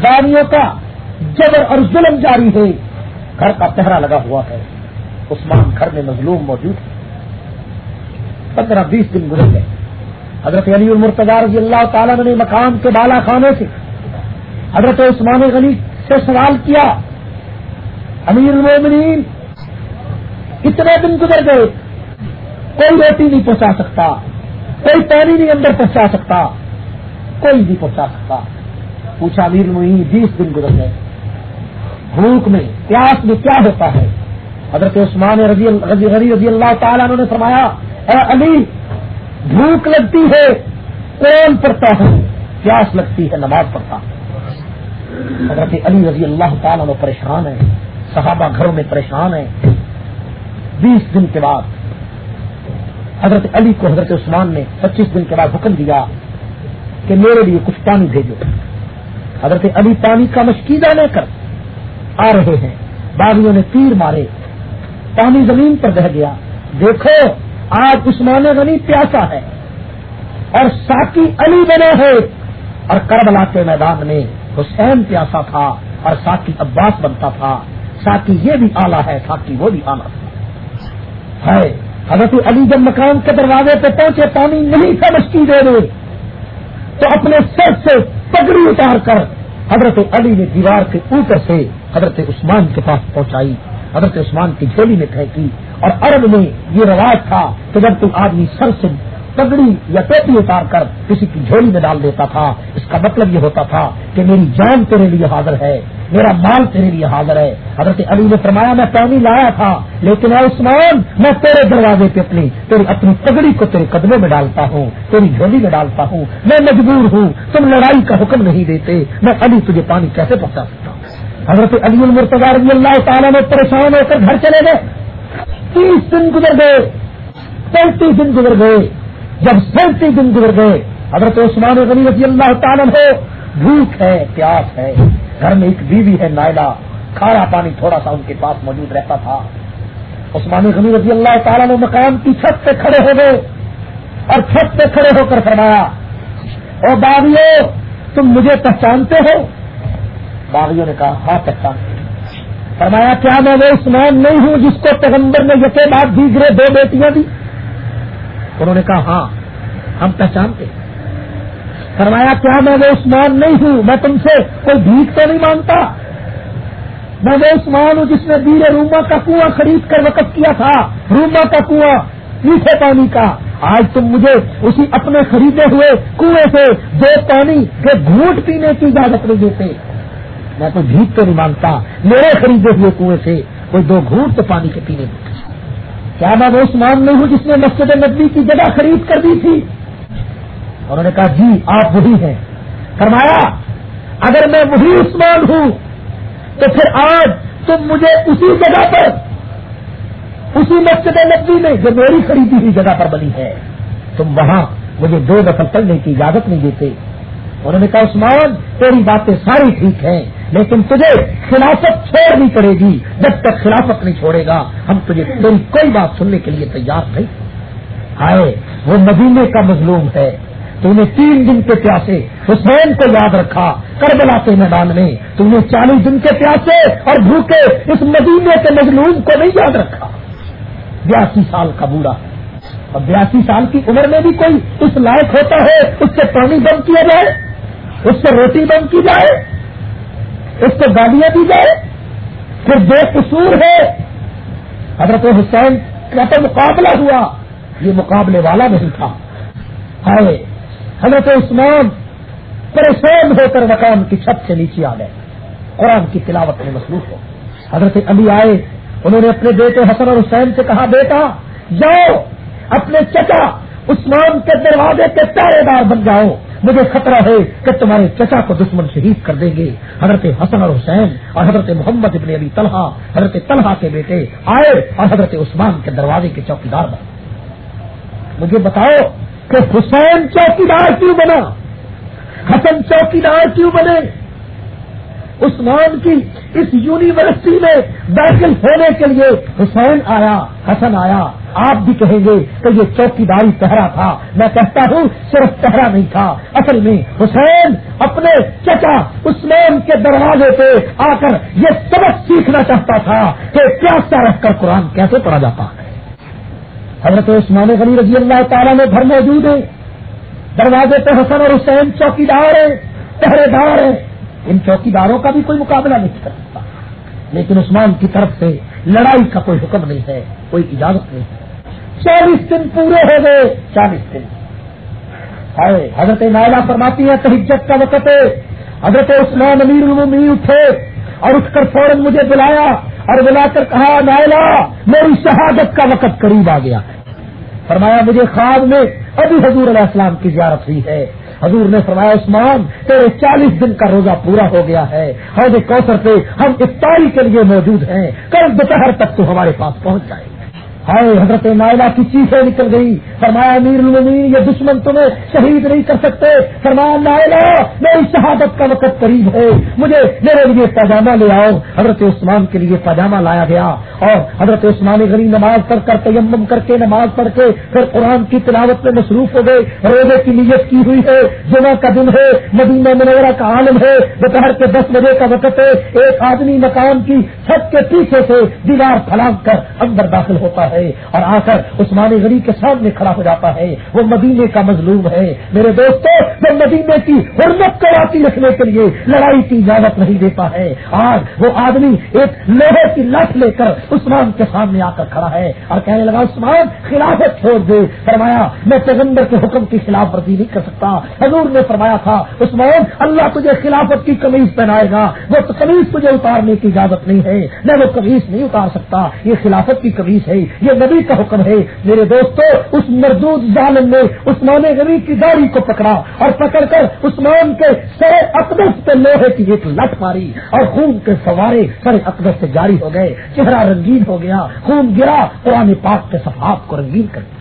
باغیوں کا جبر اور ظلم جاری ہے۔ گھر کا پہرا لگا ہوا ہے۔ عثمان گھر میں مظلوم موجود ہے۔ پندرہ بیس دن گزر گئے۔ حضرت علی المرتضی رضی اللہ تعالیٰ نے مقام کے بالا خانے سے حضرت عثمان غنی سے سوال کیا، امیر المومنین اتنے دن گزر گئے؟ کوئی روٹی نہیں پہنچا سکتا، کوئی پانی نہیں اندر پہنچا سکتا، کوئی نہیں پہنچا سکتا۔ پوچھا، امیر المومنین، بیس دن گزر گئے۔ بھوک میں، پیاس میں کیا ہوتا ہے؟ حضرت عثمان رضی رضی اللہ تعالیٰ نے فرمایا، اے علی، بھوک لگتی ہے، کون پڑھتا ہوں پیاس لگتی ہے، نماز پڑھتا حضرت علی رضی اللہ تعالیٰ وہ پریشان ہے صحابہ گھروں میں پریشان ہے بیس دن کے بعد حضرت علی کو حضرت عثمان نے پچیس دن کے بعد حکم دیا کہ میرے لیے کچھ پانی بھیجو۔ حضرت علی پانی کا مشکیزہ لے کر آ رہے ہیں۔ باغیوں نے تیر مارے۔ پانی زمین پر بہ گیا۔ دیکھو، آج عثمان غنی پیاسا ہے اور ساکی علی بنا ہے اور کربلا کے میدان میں حسین پیاسا تھا اور ساکی عباس بنتا تھا۔ ساکی یہ بھی آلہ ہے ساکی وہ بھی آلہ تھا ہے، حضرت علی جب مکان کے دروازے پہ پہنچے، پانی نہیں سمجھتی دے دے تو اپنے سر سے پگڑی اتار کر حضرت علی نے دیوار کے اوپر سے حضرت عثمان کے پاس پہنچائی۔ حضرت عثمان کی جھولی میں پھینکی اور عرب میں یہ رواج تھا کہ جب تم آدمی سر سے پگڑی یا ٹوپی اتار کر کسی کی جھولی میں ڈال دیتا تھا، اس کا مطلب یہ ہوتا تھا کہ میری جان تیرے لیے حاضر ہے، میرا مال تیرے لیے حاضر ہے۔ حضرت علی نے فرمایا، میں پانی لایا تھا، لیکن اے عثمان، میں تیرے دروازے پہ اپنی، تیری اپنی پگڑی کو تیرے قدموں میں ڈالتا ہوں، تیری جھولی میں ڈالتا ہوں۔ میں مجبور ہوں، تم لڑائی کا حکم نہیں دیتے، میں علی تجھے پانی کیسے پہنچا سکتا؟ حضرت علی المرتضی رضی اللہ تعالیٰ میں پریشان ہو کر گھر چلے گئے۔ تیس دن گزر گئے۔ پینتیس دن گزر گئے۔ جب سینتیس دن گزر گئے، حضرت عثمان غنی رضی اللہ تعالیٰ ہو بھوک ہے، پیاس ہے۔ گھر میں ایک بیوی ہے، نائلہ۔ کھارا پانی تھوڑا سا ان کے پاس موجود رہتا تھا۔ عثمان غنی رضی اللہ تعالیٰ نے مکان کی چھت پہ کھڑے ہو گئے اور چھت پہ کھڑے ہو کر فرمایا اور باغیوں تم مجھے پہچانتے ہو؟ باغیوں نے کہا ہاں پہچانتے فرمایا، کیا میں وہ عثمان نہیں ہوں جس کو پیغمبر نے یقین بات دیگر دو بیٹیاں دی؟ انہوں نے کہا ہاں ہم پہچانتے فرمایا، کیا میں وہ عثمان نہیں ہوں؟ میں تم سے کوئی بھیک تو نہیں مانتا میں وہ عثمان ہوں جس نے دیر روما کا کنواں خرید کر وقت کیا تھا۔ روما کا کنواں میٹھے پانی کا۔ آج تم مجھے اسی اپنے خریدے ہوئے کنویں سے دو پانی کے گھونٹ پینے کی اجازت نہیں دیتے۔ میں کوئی بھیک تو نہیں مانتا۔ میرے خریدے ہوئے کنویں سے کوئی دو گھونٹ تو پانی کے پینے دیتے کیا میں وہ عثمان نہیں ہوں جس نے مسجد نبی کی جگہ خرید کر دی تھی؟ انہوں نے کہا جی آپ وہی ہیں۔ فرمایا، اگر میں وہی عثمان ہوں، تو پھر آج تم مجھے اسی جگہ پر، اسی مسجد نبی میں جو میری خریدی ہوئی جگہ پر بنی ہے، تم وہاں مجھے دو دفعہ چلنے کی اجازت نہیں دیتے۔ انہوں نے کہا عثمان تیری باتیں ساری ٹھیک ہیں۔ لیکن تجھے خلافت چھوڑنی پڑے گی۔ جب تک خلافت نہیں چھوڑے گا، ہم تجھے تیری کوئی بات سننے کے لیے تیار نہیں۔ آئے، وہ مدینے کا مظلوم ہے۔ تو نے تین دن کے پیاسے حسین کو یاد رکھا، کربلا کے میدان میں۔ تم نے چالیس دن کے پیاسے اور بھوکے اس مدینے کے مظلوم کو نہیں یاد رکھا۔ بیاسی سال کا بوڑھا۔ اور بیاسی سال کی عمر میں بھی کوئی اس لائق ہوتا ہے، اس سے پانی بند کیا جائے، اس سے روٹی بند کی جائے۔ اس کو گالیاں دی جائے پھر بے قصور ہے۔ حضرت حسین کا تو مقابلہ ہوا۔ یہ مقابلے والا نہیں تھا۔ ہے حضرت عثمان پریشان ہو کر مکان کی چھت سے نیچے آ گئے۔ قرآن کی تلاوت میں مصروف ہو۔ حضرت علی آئے۔ انہوں نے اپنے بیٹے حسن اور حسین سے کہا، بیٹا، جاؤ، اپنے چچا عثمان کے دروازے کے پہرے دار بن جاؤ۔ مجھے خطرہ ہے کہ تمہارے چچا کو دشمن شہید کر دیں گے۔ حضرت حسن اور حسین اور حضرت محمد ابن علی طلحہ، حضرت طلحہ کے بیٹے آئے اور حضرت عثمان کے دروازے کے چوکیدار بنے۔ مجھے بتاؤ کہ حسین چوکیدار کیوں بنا؟ حسن چوکیدار کیوں بنے؟ عثمان کی اس یونیورسٹی میں داخل ہونے کے لیے حسین آیا، حسن آیا۔ آپ بھی کہیں گے کہ یہ چوکی داری پہرا تھا۔ میں کہتا ہوں صرف پہرا نہیں تھا۔ اصل میں حسین اپنے چچا عثمان کے دروازے پہ آ کر یہ سبق سیکھنا چاہتا تھا کہ پیاسا رکھ کر قرآن کیسے پڑھا جاتا ہے۔ حضرت عثمان غنی رضی اللہ تعالیٰ میں گھر موجود ہے دروازے پہ حسن اور حسین چوکی دار ہے پہرے دار ہے ان چوکی داروں کا بھی کوئی مقابلہ نہیں کر سکتا۔ لیکن عثمان کی طرف سے لڑائی کا کوئی حکم نہیں ہے، کوئی اجازت نہیں ہے۔ چالیس دن پورے ہو گئے، چالیس دن۔ حضرت نائلہ فرماتی ہے تہجت کا وقت ہے۔ حضرت عثمان امیر المین اٹھے اور اٹھ کر فوراً مجھے بلایا اور بلا کر کہا نائلہ میری شہادت کا وقت قریب آ گیا۔ فرمایا، مجھے خواب میں ابھی حضور علیہ السلام کی زیارت ہوئی ہے۔ حضور نے فرمایا، عثمان، تیرے چالیس دن کا روزہ پورا ہو گیا ہے۔ حوض کوثر پہ ہم افطاری کے لیے موجود ہیں۔ کل دوپہر تک تو ہمارے پاس پہنچ جائے ہائے، حضرت نائلہ کی چیخیں نکل گئی فرمایا، امیر المین یہ دشمن تمہیں شہید نہیں کر سکتے۔ فرمایا نائلہ میری شہادت کا وقت قریب ہے۔ مجھے میرے لیے پاجامہ لے آؤ۔ حضرت عثمان کے لیے پاجامہ لایا گیا۔ اور حضرت عثمان غنی نماز پڑھ کر تیمم کر کے نماز پڑھ کے پھر قرآن کی تلاوت میں مصروف ہو گئے۔ روزے کی نیت کی ہوئی ہے۔ جمعہ کا دن ہے۔ مدینہ منورہ کا عالم ہے۔ دوپہر کے دس بجے کا وقت ہے۔ ایک آدمی مکان کی چھت کے پیچھے سے دیوار پھلانگ کر اندر داخل ہوتا ہے۔ ہے اور آ کر عثمان غنی کے سامنے کھڑا ہو جاتا ہے۔ وہ مدینے کا مظلوم ہے۔ میرے دوستوں وہ مدینے کی حرمت کو راتی رکھنے کے لیے لڑائی کی اجازت نہیں دیتا ہے۔ آج وہ آدمی ایک لوہے کی لٹ لے کر عثمان کے سامنے آ کر کھڑا ہے اور کہنے لگا، عثمان، خلافت چھوڑ دے۔ فرمایا، میں پیغمبر کے حکم کی خلاف ورزی نہیں کر سکتا۔ حضور نے فرمایا تھا، عثمان، اللہ تجھے خلافت کی کمیز پہنائے گا۔ وہ کمیز تجھے اتارنے کی اجازت نہیں ہے۔ میں وہ کمیز نہیں اتار سکتا۔ یہ خلافت کی کمیز ہے۔ یہ نبی کا حکم ہے۔ میرے دوستو، اس مردود ظالم نے عثمان غنی کی داڑھی کو پکڑا اور پکڑ کر عثمان کے سر اقدس پہ لوہے کی ایک لٹ ماری اور خون کے سوارے سر اقدس سے جاری ہو گئے۔ چہرہ رنگین ہو گیا، خون گرا، قرآن پاک کے صفحات کو رنگین کر دیا۔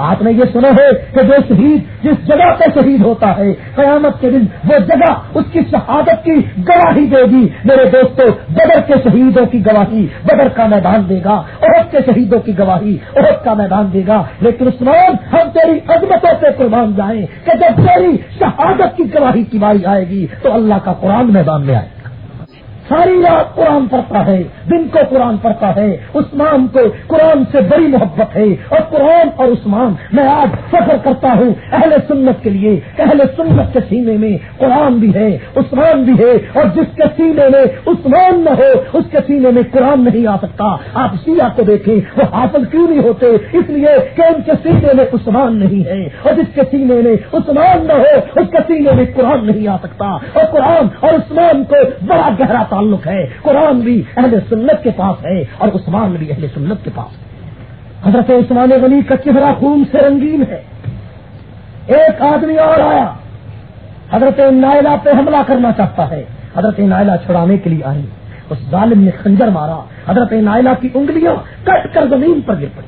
آپ نے یہ سنا ہے کہ جو شہید جس جگہ پہ شہید ہوتا ہے، قیامت کے دن وہ جگہ اس کی شہادت کی گواہی دے گی۔ میرے دوستوں بدر کے شہیدوں کی گواہی بدر کا میدان دے گا، عہد کے شہیدوں کی گواہی عہد کا میدان دے گا۔ لیکن عثمان، ہم تیری عظمتوں سے قربان جائیں کہ جب تیری شہادت کی گواہی کی باری آئے گی تو اللہ کا قرآن میدان میں آئے۔ گا ساری رات قرآن پڑھتا ہے، دن کو قرآن پڑھتا ہے، عثمان کو قرآن سے بڑی محبت ہے۔ اور قرآن اور عثمان، میں آج فخر کرتا ہوں اہل سنت کے لیے۔ اہل سنت کے سینے میں قرآن بھی ہے، عثمان بھی ہے۔ اور جس کے سینے میں عثمان نہ ہو، اس کے سینے میں قرآن نہیں آ سکتا۔ آپ سیاح کو دیکھیں، وہ حاصل کیوں نہیں ہوتے؟ اس لیے کہ ان کے سینے میں عثمان نہیں ہے۔ اور جس کے سینے میں عثمان نہ ہو، اس کے سینے میں قرآن نہیں آ سکتا۔ اور قرآن اور عثمان کو بڑا گہرا تعلق ہے، قرآن بھی اہل سنت کے پاس ہے اور عثمان بھی اہل سنت کے پاس ہے۔ حضرت عثمان غنی کا چہرہ خون سے رنگین ہے۔ ایک آدمی اور آیا۔ حضرت نائلہ پہ حملہ کرنا چاہتا ہے۔ حضرت نائلہ چھڑانے کے لیے آئی۔ اس ظالم نے خنجر مارا۔ حضرت نائلہ کی انگلیاں کٹ کر زمین پر گر پڑی۔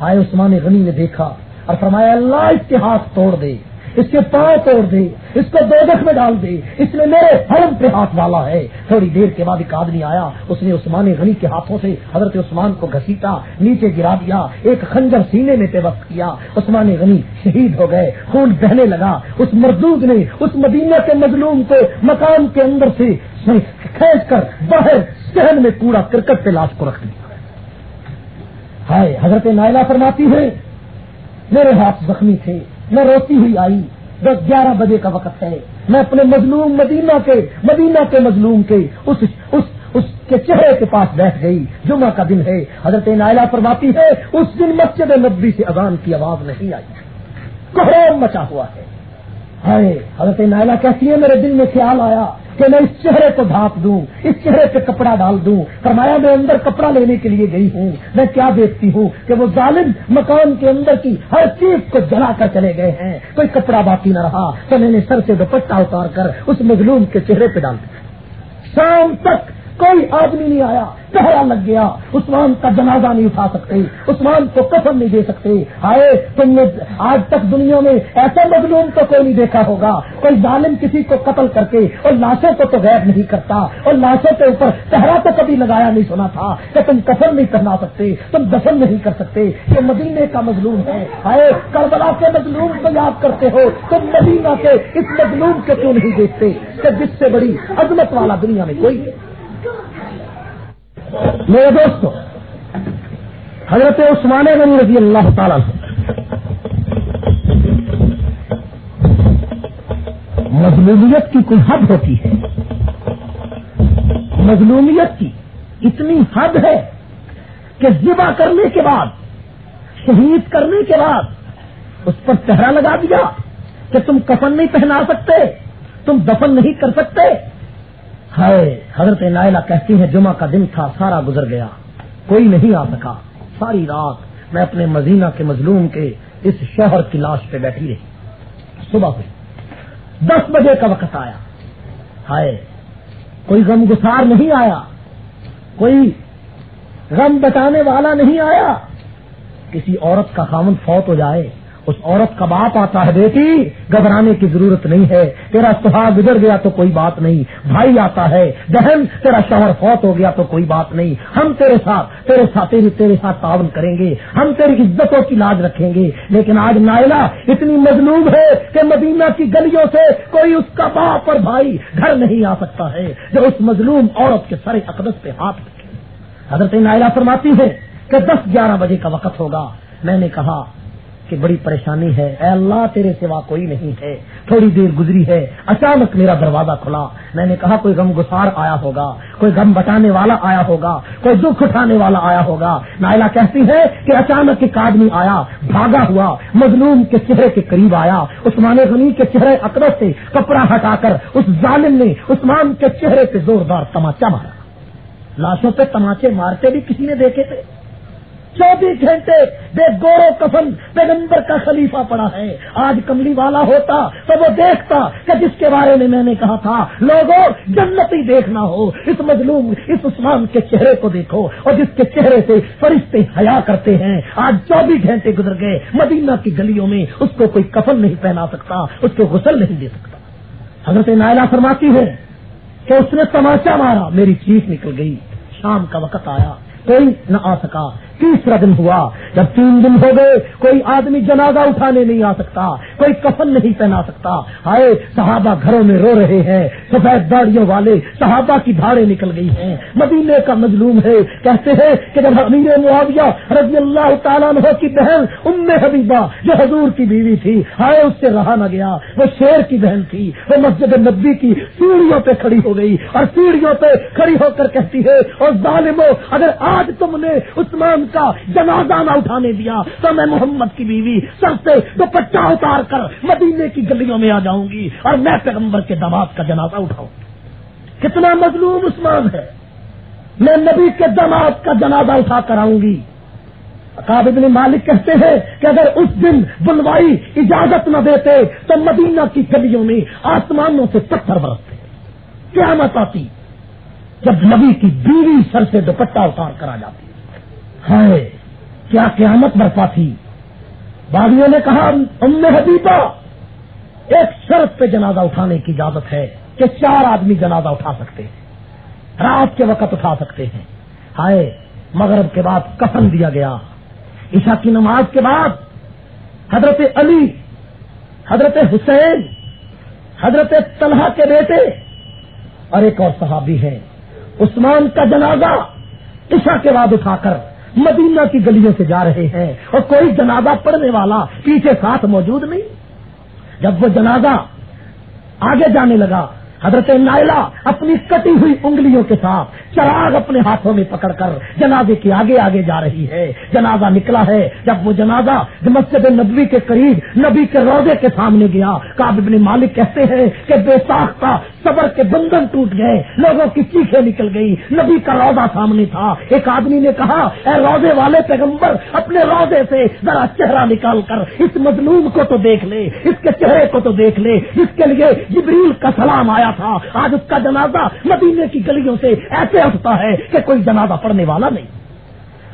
آئے عثمان غنی نے دیکھا اور فرمایا، اللہ اس کے ہاتھ توڑ دے۔ اس کے پاؤں توڑ دے، اس کو دو میں ڈال دے۔ اس نے میرے حرم پہ ہاتھ ڈالا ہے۔ تھوڑی دیر کے بعد ایک آدمی آیا، اس نے عثمان غنی کے ہاتھوں سے حضرت عثمان کو گھسیٹا، نیچے گرا دیا، ایک خنجر سینے میں وقت کیا۔ عثمان غنی شہید ہو گئے، خون بہنے لگا۔ اس مردود نے اس مدینہ کے مظلوم کو مکان کے اندر سے کھینچ کر باہر شہر میں کوڑا کرکٹ پہ لاش کو رکھ دیا۔ ہائے، حضرت نائلہ فرماتی ہے میرے ہاتھ زخمی تھے۔ میں روتی ہوئی آئی۔ دس گیارہ بجے کا وقت ہے۔ میں اپنے مظلوم مدینہ کے مدینہ کے مظلوم کے اس اس اس کے چہرے کے پاس بیٹھ گئی۔ جمعہ کا دن ہے۔ حضرت نائلہ فرماتی ہے، اس دن مسجد نبی سے اذان کی آواز نہیں آئی۔ کوہرام مچا ہوا ہے۔ حضرت نائلہ کہتی ہے، میرے دل میں خیال آیا۔ کہ میں اس چہرے کو ڈھانپ دوں، اس چہرے پہ کپڑا ڈال دوں۔ فرمایا، میں اندر کپڑا لینے کے لیے گئی ہوں۔ میں کیا دیکھتی ہوں کہ وہ ظالم مکان کے اندر کی ہر چیز کو جلا کر چلے گئے ہیں۔ کوئی کپڑا باقی نہ رہا۔ تو میں نے سر سے دوپٹہ اتار کر اس مظلوم کے چہرے پہ ڈال دیا۔ شام تک کوئی آدمی نہیں آیا پہرا لگ گیا۔ عثمان کا جنازہ نہیں اٹھا سکتے، عثمان کو کفن نہیں دے سکتے۔ آئے، تم نے آج تک دنیا میں ایسا مظلوم تو کوئی نہیں دیکھا ہوگا۔ کوئی ظالم کسی کو قتل کر کے اور لاشوں کو تو غیر نہیں کرتا، اور لاشوں کے اوپر پہرا تو کبھی لگایا نہیں سنا تھا کہ تم کفن نہیں پہنا سکتے، تم دفن نہیں کر سکتے۔ یہ مدینے کا مظلوم ہے۔ آئے، کربلا کے مظلوم کو یاد کرتے ہو۔ تم مدینہ کے اس مظلوم کے کیوں نہیں دیکھتے؟ کہ جس سے بڑی عظمت والا دنیا میں کوئی ہے۔ میرے دوستو، حضرت عثمان غنی رضی اللہ تعالیٰ سے مظلومیت کی کوئی حد ہوتی ہے؟ مظلومیت کی اتنی حد ہے کہ ذبح کرنے کے بعد، شہید کرنے کے بعد اس پر چہرہ لگا دیا کہ تم کفن نہیں پہنا سکتے، تم دفن نہیں کر سکتے ہائے، حضرت نائلہ کہتی ہیں، جمعہ کا دن تھا، سارا گزر گیا۔ کوئی نہیں آ سکا۔ ساری رات میں اپنے مدینہ کے مظلوم کے اس شہر کی لاش پہ بیٹھی رہی۔ صبح ہوئی دس بجے کا وقت آیا۔ ہائے، کوئی غم گسار نہیں آیا۔ کوئی غم بتانے والا نہیں آیا۔ کسی عورت کا خامن فوت ہو جائے۔ اس عورت کا باپ آتا ہے بیٹی گھبرانے کی ضرورت نہیں ہے تیرا سہاگ گزر گیا تو کوئی بات نہیں بھائی آتا ہے بہن تیرا شوہر فوت ہو گیا تو کوئی بات نہیں ہم تیرے ساتھ تیرے ساتھ تیرے, تیرے ساتھ تعاون کریں گے ہم تیری عزتوں کی لاج رکھیں گے لیکن آج نائلہ اتنی مظلوم ہے کہ مدینہ کی گلیوں سے کوئی اس کا باپ اور بھائی گھر نہیں آ سکتا ہے جو اس مظلوم عورت کے سر اقدس پہ ہاتھ رکھے۔ حضرت نائلہ فرماتی ہے کہ دس گیارہ بجے کا وقت ہوگا میں نے کہا کہ بڑی پریشانی ہے۔ اے اللہ، تیرے سوا کوئی نہیں ہے۔ تھوڑی دیر گزری ہے، اچانک میرا دروازہ کھلا۔ میں نے کہا، کوئی غم گسار آیا ہوگا، کوئی غم بٹانے والا آیا ہوگا، کوئی دکھ اٹھانے والا آیا ہوگا۔ نائلا کہتی ہے کہ اچانک ایک آدمی آیا، بھاگا ہوا، مظلوم کے چہرے کے قریب آیا۔ عثمان غنی کے چہرے اکڑ سے کپڑا ہٹا کر اس ظالم نے عثمان کے چہرے پہ زوردار تماچا مارا۔ لاشوں پہ تماچے مارتے بھی کسی نے دیکھے تھے۔ چوبیس گھنٹے بے گورو کفن پیغمبر کا خلیفہ پڑا ہے۔ آج کملی والا ہوتا تو وہ دیکھتا کہ جس کے بارے میں میں نے کہا تھا، لوگوں، جنتی دیکھنا ہو، اس مظلوم، اس عثمان کے چہرے کو دیکھو اور جس کے چہرے سے فرشتے حیا کرتے ہیں۔ آج چوبیس گھنٹے گزر گئے، مدینہ کی گلیوں میں اس کو کوئی کفن نہیں پہنا سکتا، اس کو غسل نہیں دے سکتا۔ حضرت نائلہ فرماتی ہے کہ اس نے تماشا مارا، میری چیخ نکل گئی، شام کا وقت آیا، کوئی نہ آ سکا۔ تیسرا دن ہوا۔ جب تین دن ہو گئے، کوئی آدمی جنازہ اٹھانے نہیں آ سکتا، کوئی کفن نہیں پہنا سکتا۔ ہائے، صحابہ گھروں میں رو رہے ہیں، سفید داڑیوں والے صحابہ کی دھاڑے نکل گئی ہیں۔ مدینے کا مظلوم ہے، کہتے ہیں کہ جب امیر معاویہ رضی اللہ تعالیٰ عنہ کی بہن ام حبیبہ، جو حضور کی بیوی تھی، ہائے، اس سے رہا نہ گیا۔ وہ شیر کی بہن تھی، وہ مسجد نبی کی سیڑھیوں پہ کھڑی ہو گئی۔ اور سیڑھیوں پہ کھڑی ہو کر کہتی ہے اور ظالمو، اگر آج تم نے عثمان کا جنازہ نہ اٹھانے دیا تو میں محمد کی بیوی سر سے دوپٹہ اتار کر مدینے کی گلیوں میں آ جاؤں گی اور میں پیغمبر کے دماغ کا جنازہ اٹھاؤں کتنا مظلوم عثمان ہے۔ میں نبی کے دماغ کا جنازہ اٹھا کر آؤں گی۔ ابن مالک کہتے ہیں کہ اگر اس دن بلوائی اجازت نہ دیتے تو مدینہ کی گلیوں میں آسمانوں سے پتھر برستے۔ قیامت آتی جب نبی کی بیوی سر سے دوپٹہ اتار کر آ جاتی۔ ہے کیا قیامت برپا تھی؟ باغیوں نے کہا، ام حبیبہ، ایک شرط پہ جنازہ اٹھانے کی اجازت ہے کہ چار آدمی جنازہ اٹھا سکتے ہیں، رات کے وقت اٹھا سکتے ہیں۔ ہائے، مغرب کے بعد کفن دیا گیا۔ عشا کی نماز کے بعد حضرت علی، حضرت حسین، حضرت طلحہ کے بیٹے اور ایک اور صحابی ہے عثمان کا جنازہ عشا کے بعد اٹھا کر مدینہ کی گلیوں سے جا رہے ہیں اور کوئی جنازہ پڑھنے والا پیچھے ساتھ موجود نہیں؟ جب وہ جنازہ آگے جانے لگا حضرت نائلہ اپنی کٹی ہوئی انگلیوں کے ساتھ چراغ اپنے ہاتھوں میں پکڑ کر جنازے کے آگے آگے جا رہی ہے۔ جنازہ نکلا ہے جب وہ جنازہ مسجد نبوی کے قریب نبی کے روزے کے سامنے گیا۔ کاب ابن مالک کہتے ہیں کہ بے ساختہ صبر کے بندن ٹوٹ گئے، لوگوں کی چیخیں نکل گئی نبی کا روزہ سامنے تھا۔ ایک آدمی نے کہا، اے روزے والے پیغمبر، اپنے روزے سے ذرا چہرہ نکال کر، اس مظلوم کو تو دیکھ لے، اس کے چہرے کو تو دیکھ لے، اس کے لیے جبریل کا سلام آیا تھا۔ آج اس کا جنازہ مدینے کی گلیوں سے ایسے اٹھتا ہے کہ کوئی جنازہ پڑھنے والا نہیں،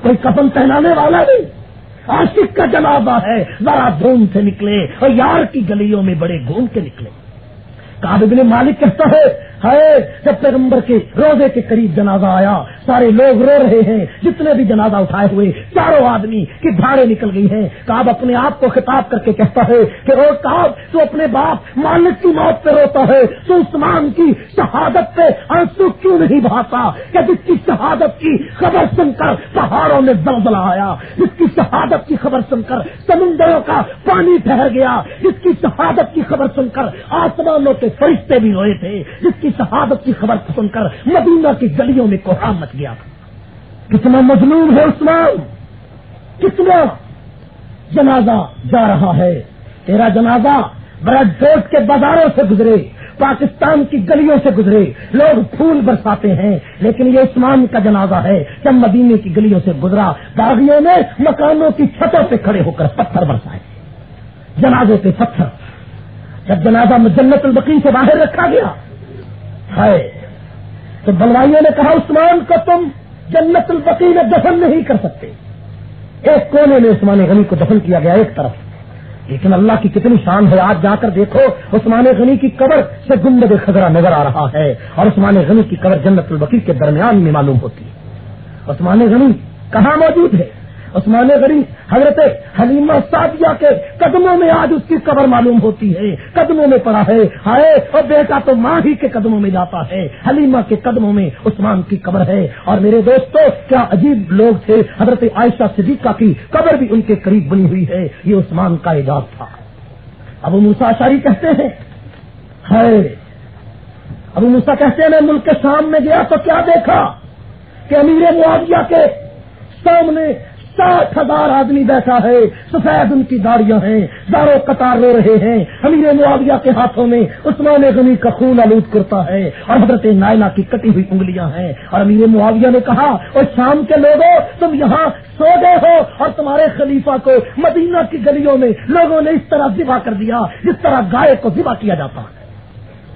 کوئی کفن پہنانے والا نہیں۔ عاشق کا جنازہ ہے، ذرا دھوم سے نکلے اور یار کی گلیوں میں بڑے گھوم کے نکلے۔ کابل مالک کہتا ہے ہے جب پیغمبر کے روزے کے قریب جنازہ آیا، سارے لوگ رو رہے ہیں، جتنے بھی جنازہ اٹھائے ہوئے، چاروں آدمی کی دھاڑے نکل گئی ہیں۔ کاب اپنے آپ کو خطاب کر کے کہتا ہے کہ، او کاب تو اپنے باپ مالک کی موت پہ روتا ہے، تو عثمان کی شہادت پہ آنسو کیوں نہیں بھاتا کہ جس کی شہادت کی خبر سن کر پہاڑوں میں زلزلہ آیا؟ جس کی شہادت کی خبر سن کر سمندروں کا پانی ٹھہر گیا؟ جس کی شہادت کی خبر سن کر آسمانوں کے فرشتے بھی روئے تھے؟ جس کی شہادت کی خبر سن کر مدینہ کی گلیوں میں کوہام مچ گیا۔ کتنا مظلوم ہے عثمان! کتنا جنازہ جا رہا ہے۔ تیرا جنازہ برڈ فورٹ کے بازاروں سے گزرے، پاکستان کی گلیوں سے گزرے۔ لوگ پھول برساتے ہیں، لیکن یہ عثمان کا جنازہ ہے۔ جب مدینے کی گلیوں سے گزرا، باغیوں نے مکانوں کی چھتوں پہ کھڑے ہو کر پتھر برسائے۔ جنازے پہ پتھر۔ جب جنازہ جنت البقی سے باہر رکھا گیا ہے۔ تو بلوائیوں نے کہا، عثمان کو تم جنت البقی میں دفن نہیں کر سکتے۔ ایک کونے میں عثمان غنی کو دفن کیا گیا ایک طرف۔ لیکن اللہ کی کتنی شان ہے، آج جا کر دیکھو، عثمان غنی کی قبر سے گنبد خزرہ نظر آ رہا ہے اور عثمان غنی کی قبر جنت البقی کے درمیان میں معلوم ہوتی ہے۔ عثمان غنی کہاں موجود ہے؟ عثمان غریب حضرت حلیمہ سعدیہ کے قدموں میں آج اس کی قبر معلوم ہوتی ہے، قدموں میں پڑا ہے، ہائے، اور بیٹا تو ماں ہی کے قدموں میں جاتا ہے، حلیمہ کے قدموں میں عثمان کی قبر ہے۔ اور میرے دوستوں کیا عجیب لوگ تھے، حضرت عائشہ صدیقہ کی قبر بھی ان کے قریب بنی ہوئی ہے، یہ عثمان کا اعجاز تھا۔ ابو موسا شاری کہتے ہیں، ہائے، ابو موسا کہتے ہیں، میں ملک کے شام میں گیا تو کیا دیکھا کہ امیر معاویہ کے سامنے ساٹھ ہزار آدمی بیٹھا ہے، سفید ان کی داڑیاں ہیں داروں قطار رو رہے ہیں۔ امیر معاویہ کے ہاتھوں میں عثمان غنی کا خون آلود کرتا ہے اور حضرت نائنا کی کٹی ہوئی انگلیاں ہیں۔ اور امیر معاویہ نے کہا، اور شام کے لوگوں، تم یہاں سو گئے ہو اور تمہارے خلیفہ کو مدینہ کی گلیوں میں لوگوں نے اس طرح ذبح کر دیا، جس طرح گائے کو ذبح کیا جاتا ہے۔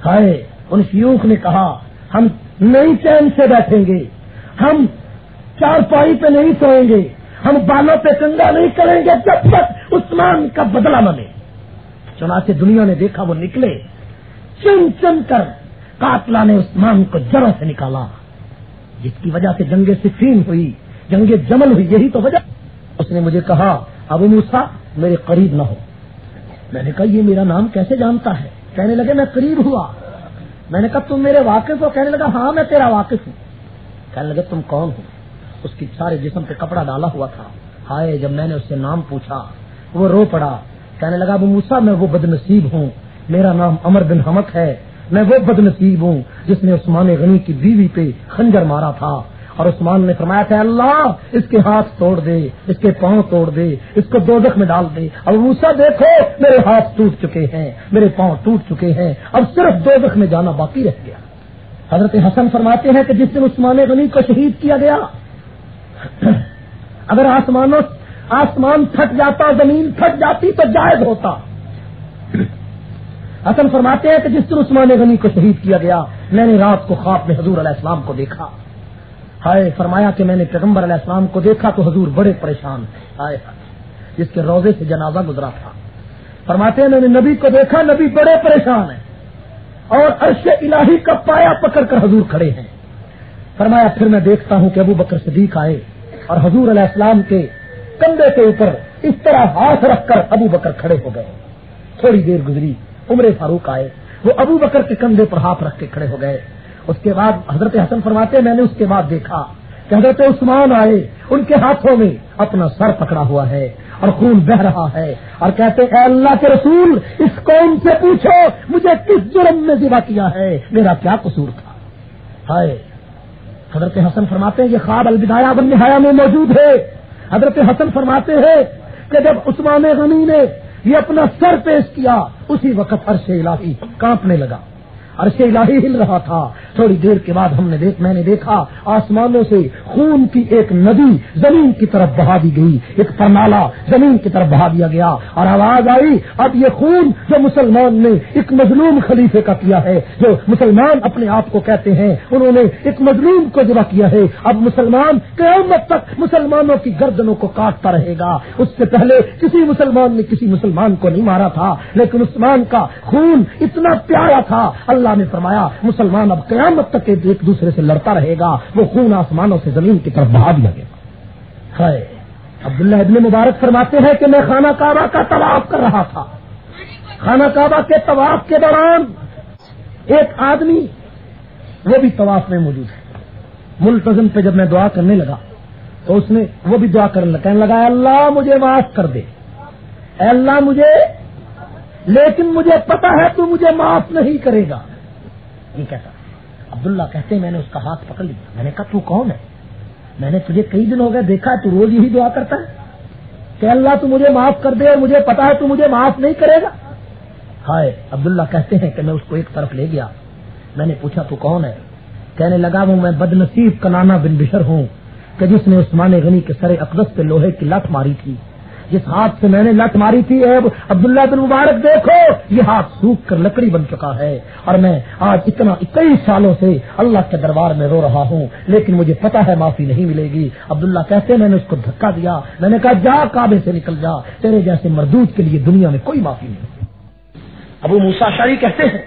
ہائے، ان شیوخ نے کہا، ہم نئی چین سے بیٹھیں گے، ہم چار پائی پہ نہیں سوئیں گے۔ ہم بالوں پہ کنگا نہیں کریں گے جب تک عثمان کا بدلہ نہ لے چنانچہ دنیا نے دیکھا وہ نکلے۔ چن چن کر کاتلا نے عثمان کو جڑوں سے نکالا۔ جس کی وجہ سے جنگ سفین ہوئی، جنگ جمل ہوئی، یہی تو وجہ۔ اس نے مجھے کہا، ابو موسا میرے قریب نہ ہو۔ میں نے کہا، یہ میرا نام کیسے جانتا ہے؟ کہنے لگے، میں قریب ہوا۔ میں نے کہا، تم میرے واقف ہو؟ کہنے لگا ہاں میں تیرا واقف ہوں۔ کہنے لگے، تم کون ہو؟ اس کی سارے جسم پہ کپڑا ڈالا ہوا تھا۔ ہائے، جب میں نے اس سے نام پوچھا، وہ رو پڑا۔ کہنے لگا، ابو موسا میں وہ بد نصیب ہوں۔ میرا نام امر بن حمک ہے۔ میں وہ بد نصیب ہوں جس نے عثمان غنی کی بیوی پہ خنجر مارا تھا۔ اور عثمان نے فرمایا تھا، اللہ، اس کے ہاتھ توڑ دے، اس کے پاؤں توڑ دے، اس کو دو میں ڈال دے۔ اب موسا دیکھو، میرے ہاتھ ٹوٹ چکے ہیں، میرے پاؤں ٹوٹ چکے ہیں۔ اب صرف دو میں جانا باقی رہ گیا۔ حضرت حسن فرماتے ہیں کہ جس دن عثمان غنی کو شہید کیا گیا اگر آسمانوں آسمان تھک جاتا، زمین تھک جاتی تو جائز ہوتا۔ حسن فرماتے ہیں کہ جس دن عثمان غنی کو شہید کیا گیا، میں نے رات کو خواب میں حضور علیہ السلام کو دیکھا۔ ہائے، فرمایا کہ میں نے پیغمبر علیہ السلام کو دیکھا تو حضور بڑے پریشان ہائے، جس کے روزے سے جنازہ گزرا تھا۔ فرماتے ہیں میں نے نبی کو دیکھا، نبی بڑے پریشان ہیں۔ اور عرش الہی کا پایا پکڑ کر حضور کھڑے ہیں۔ فرمایا، پھر میں دیکھتا ہوں کہ ابو بکر صدیق آئے۔ اور حضور علیہ السلام کے کندھے کے اوپر اس طرح ہاتھ رکھ کر ابو بکر کھڑے ہو گئے۔ تھوڑی دیر گزری، عمر فاروق آئے۔ وہ ابو بکر کے کندھے پر ہاتھ رکھ کے کھڑے ہو گئے۔ اس کے بعد حضرت حسن فرماتے، میں نے اس کے بعد دیکھا کہ حضرت عثمان آئے۔ ان کے ہاتھوں میں اپنا سر پکڑا ہوا ہے اور خون بہ رہا ہے اور کہتے، اے اللہ کے رسول، اس قوم سے پوچھو، مجھے کس جرم میں ذبح کیا ہے؟ میرا کیا قصور تھا؟ ہائے! حضرت حسن فرماتے ہیں، یہ خواب الوداع بن نہایا میں موجود ہے۔ حضرت حسن فرماتے ہیں کہ جب عثمان غنی نے یہ اپنا سر پیش کیا، اسی وقت عرش الہی کانپنے لگا۔ عرش الہی ہل رہا تھا۔ تھوڑی دیر کے بعد ہم نے دیکھ میں نے دیکھا، آسمانوں سے خون کی ایک ندی زمین کی طرف بہا دی گئی۔ ایک پرنالا زمین کی طرف بہا دیا گیا۔ اور آواز آئی، اب یہ خون جو مسلمان نے ایک مظلوم خلیفے کا کیا ہے، جو مسلمان اپنے آپ کو کہتے ہیں، انہوں نے ایک مظلوم کو جمع کیا ہے۔ اب مسلمان قیامت تک مسلمانوں کی گردنوں کو کاٹتا رہے گا۔ اس سے پہلے کسی مسلمان نے کسی مسلمان کو نہیں مارا تھا، لیکن عثمان کا خون اتنا پیارا تھا، اللہ اللہ نے فرمایا، مسلمان اب قیامت تک ایک دوسرے سے لڑتا رہے گا، وہ خون آسمانوں سے زمین کی طرف بہا دیا گیا۔ عبداللہ ابن مبارک فرماتے ہیں کہ میں خانہ کعبہ کا طواف کر رہا تھا۔ خانہ کعبہ کے طواف کے دوران ایک آدمی، وہ بھی طواف میں موجود ہے۔ ملتظم پہ جب میں دعا کرنے لگا، تو اس نے وہ بھی دعا کرنے لگا، کہنے لگا اللہ مجھے معاف کر دے۔ اے اللہ مجھے، لیکن مجھے پتا ہے تو مجھے معاف نہیں کرے گا۔ یہ کیسا عبداللہ کہتے ہیں، میں نے اس کا ہاتھ پکڑ لیا۔ میں نے کہا، تو کون ہے؟ میں نے تجھے کئی دن ہو گئے دیکھا تو روز یہی دعا کرتا ہے کہ اللہ تو مجھے معاف کر دے مجھے پتا ہے تو مجھے معاف نہیں کرے گا۔ ہائے، عبداللہ کہتے ہیں کہ میں اس کو ایک طرف لے گیا۔ میں نے پوچھا، تو کون ہے؟ کہنے لگا، وہ میں بد نصیب کنانا بن بشر ہوں کہ جس نے عثمان غنی کے سر اقدس پہ لوہے کی لت ماری تھی۔ جس ہاتھ سے میں نے لت ماری تھی عبداللہ بن مبارک دیکھو، یہ ہاتھ سوکھ کر لکڑی بن چکا ہے۔ اور میں آج اتنا کئی سالوں سے اللہ کے دربار میں رو رہا ہوں، لیکن مجھے پتا ہے معافی نہیں ملے گی۔ عبداللہ کہتے میں نے اس کو دھکا دیا۔ میں نے کہا، جا کعبے سے نکل جا، تیرے جیسے مردود کے لیے دنیا میں کوئی معافی نہیں۔ ابو موسا شاہی کہتے ہیں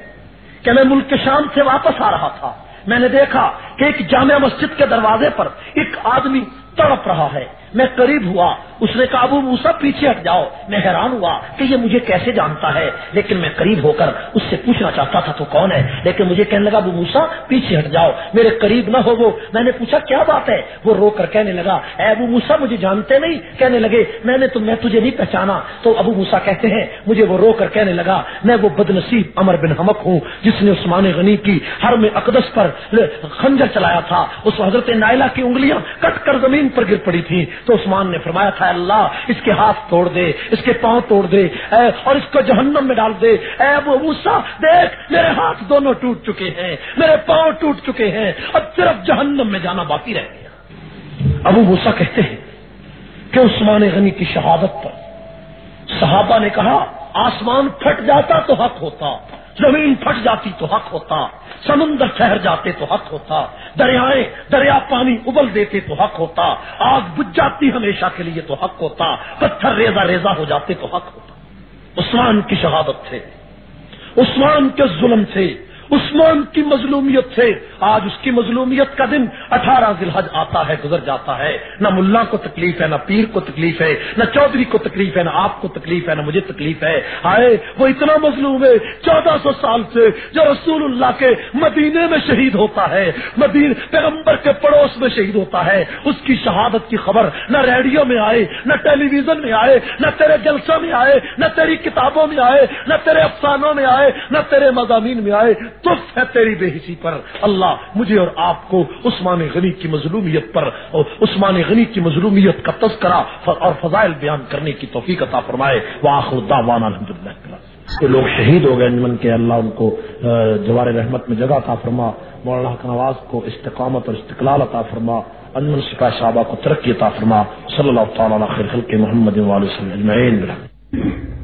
کہ میں ملک کے شام سے واپس آ رہا تھا۔ میں نے دیکھا کہ ایک جامع مسجد کے دروازے پر ایک آدمی تڑپ رہا ہے۔ میں قریب ہوا۔ اس نے کہا، ابو موسا پیچھے ہٹ جاؤ۔ میں حیران ہوا کہ یہ مجھے کیسے جانتا ہے۔ لیکن میں قریب ہو کر اس سے پوچھنا چاہتا تھا، تو کون ہے؟ لیکن مجھے کہنے لگا، ابو موسا پیچھے ہٹ جاؤ۔ میرے قریب نہ ہو وہ. میں نے پوچھا، کیا بات ہے؟ وہ رو کر کہنے لگا، اے ابو موسا مجھے جانتے نہیں؟ کہنے لگے، میں نے تو میں تجھے نہیں پہچانا۔ تو ابو موسا کہتے ہیں، مجھے وہ رو کر کہنے لگا، میں وہ بد نصیب امر بن ہمک ہوں جس نے عثمان غنی کی ہر میں اقدس پر خنجر چلایا تھا۔ اس حضرت نائلہ کی انگلیاں کٹ کر زمین پر گر پڑی تھی تو عثمان نے فرمایا تھا اللہ، اس کے ہاتھ توڑ دے، اس کے پاؤں توڑ دے، اے، اور اس کو جہنم میں ڈال دے۔ اے ابو موسا دیکھ، میرے ہاتھ دونوں ٹوٹ چکے ہیں، میرے پاؤں ٹوٹ چکے ہیں، اب صرف جہنم میں جانا باقی رہ گیا۔ ابو موسا کہتے ہیں کہ عثمان غنی کی شہادت پر صحابہ نے کہا، آسمان پھٹ جاتا تو حق ہوتا، زمین پھٹ جاتی تو حق ہوتا۔ سمندر ٹھہر جاتے تو حق ہوتا، دریائے دریا پانی ابل دیتے تو حق ہوتا، آگ بج جاتی ہمیشہ کے لیے تو حق ہوتا، پتھر ریزا ریزا ہو جاتے تو حق ہوتا۔ عثمان کی شہادت تھے، عثمان کے ظلم سے عثمان کی مظلومیت سے آج اس کی مظلومیت کا دن اٹھارہ ذلحج آتا ہے، گزر جاتا ہے۔ نہ ملا کو تکلیف ہے، نہ پیر کو تکلیف ہے، نہ چودھری کو تکلیف ہے، نہ آپ کو تکلیف ہے، نہ مجھے تکلیف ہے۔ آئے، وہ اتنا مظلوم ہے، چودہ سو سال سے جو رسول اللہ کے مدینے میں شہید ہوتا ہے، مدین پیغمبر کے پڑوس میں شہید ہوتا ہے۔ اس کی شہادت کی خبر نہ ریڈیو میں آئے، نہ ٹیلی ویژن میں آئے، نہ تیرے جلسوں میں آئے، نہ تیری کتابوں میں آئے، نہ تیرے افسانوں میں آئے، نہ تیرے مضامین میں آئے۔ تف ہے تیری بے حسی پر۔ اللہ مجھے اور آپ کو عثمان غنی کی مظلومیت پر اور عثمان غنی کی مظلومیت کا تذکرہ اور فضائل بیان کرنے کی توفیق عطا فرمائے۔ وہ آخر دعوانا الحمد للہ لوگ شہید ہو گئے من کے اللہ ان کو جوار رحمت میں جگہ عطا فرما۔ مولانا حق نواز کو استقامت اور استقلال عطا فرما۔ انمن سپاہ صحابہ کو ترقی عطا فرما۔ صلی اللہ تعالیٰ خیر خلق محمد وسلم اجمعین۔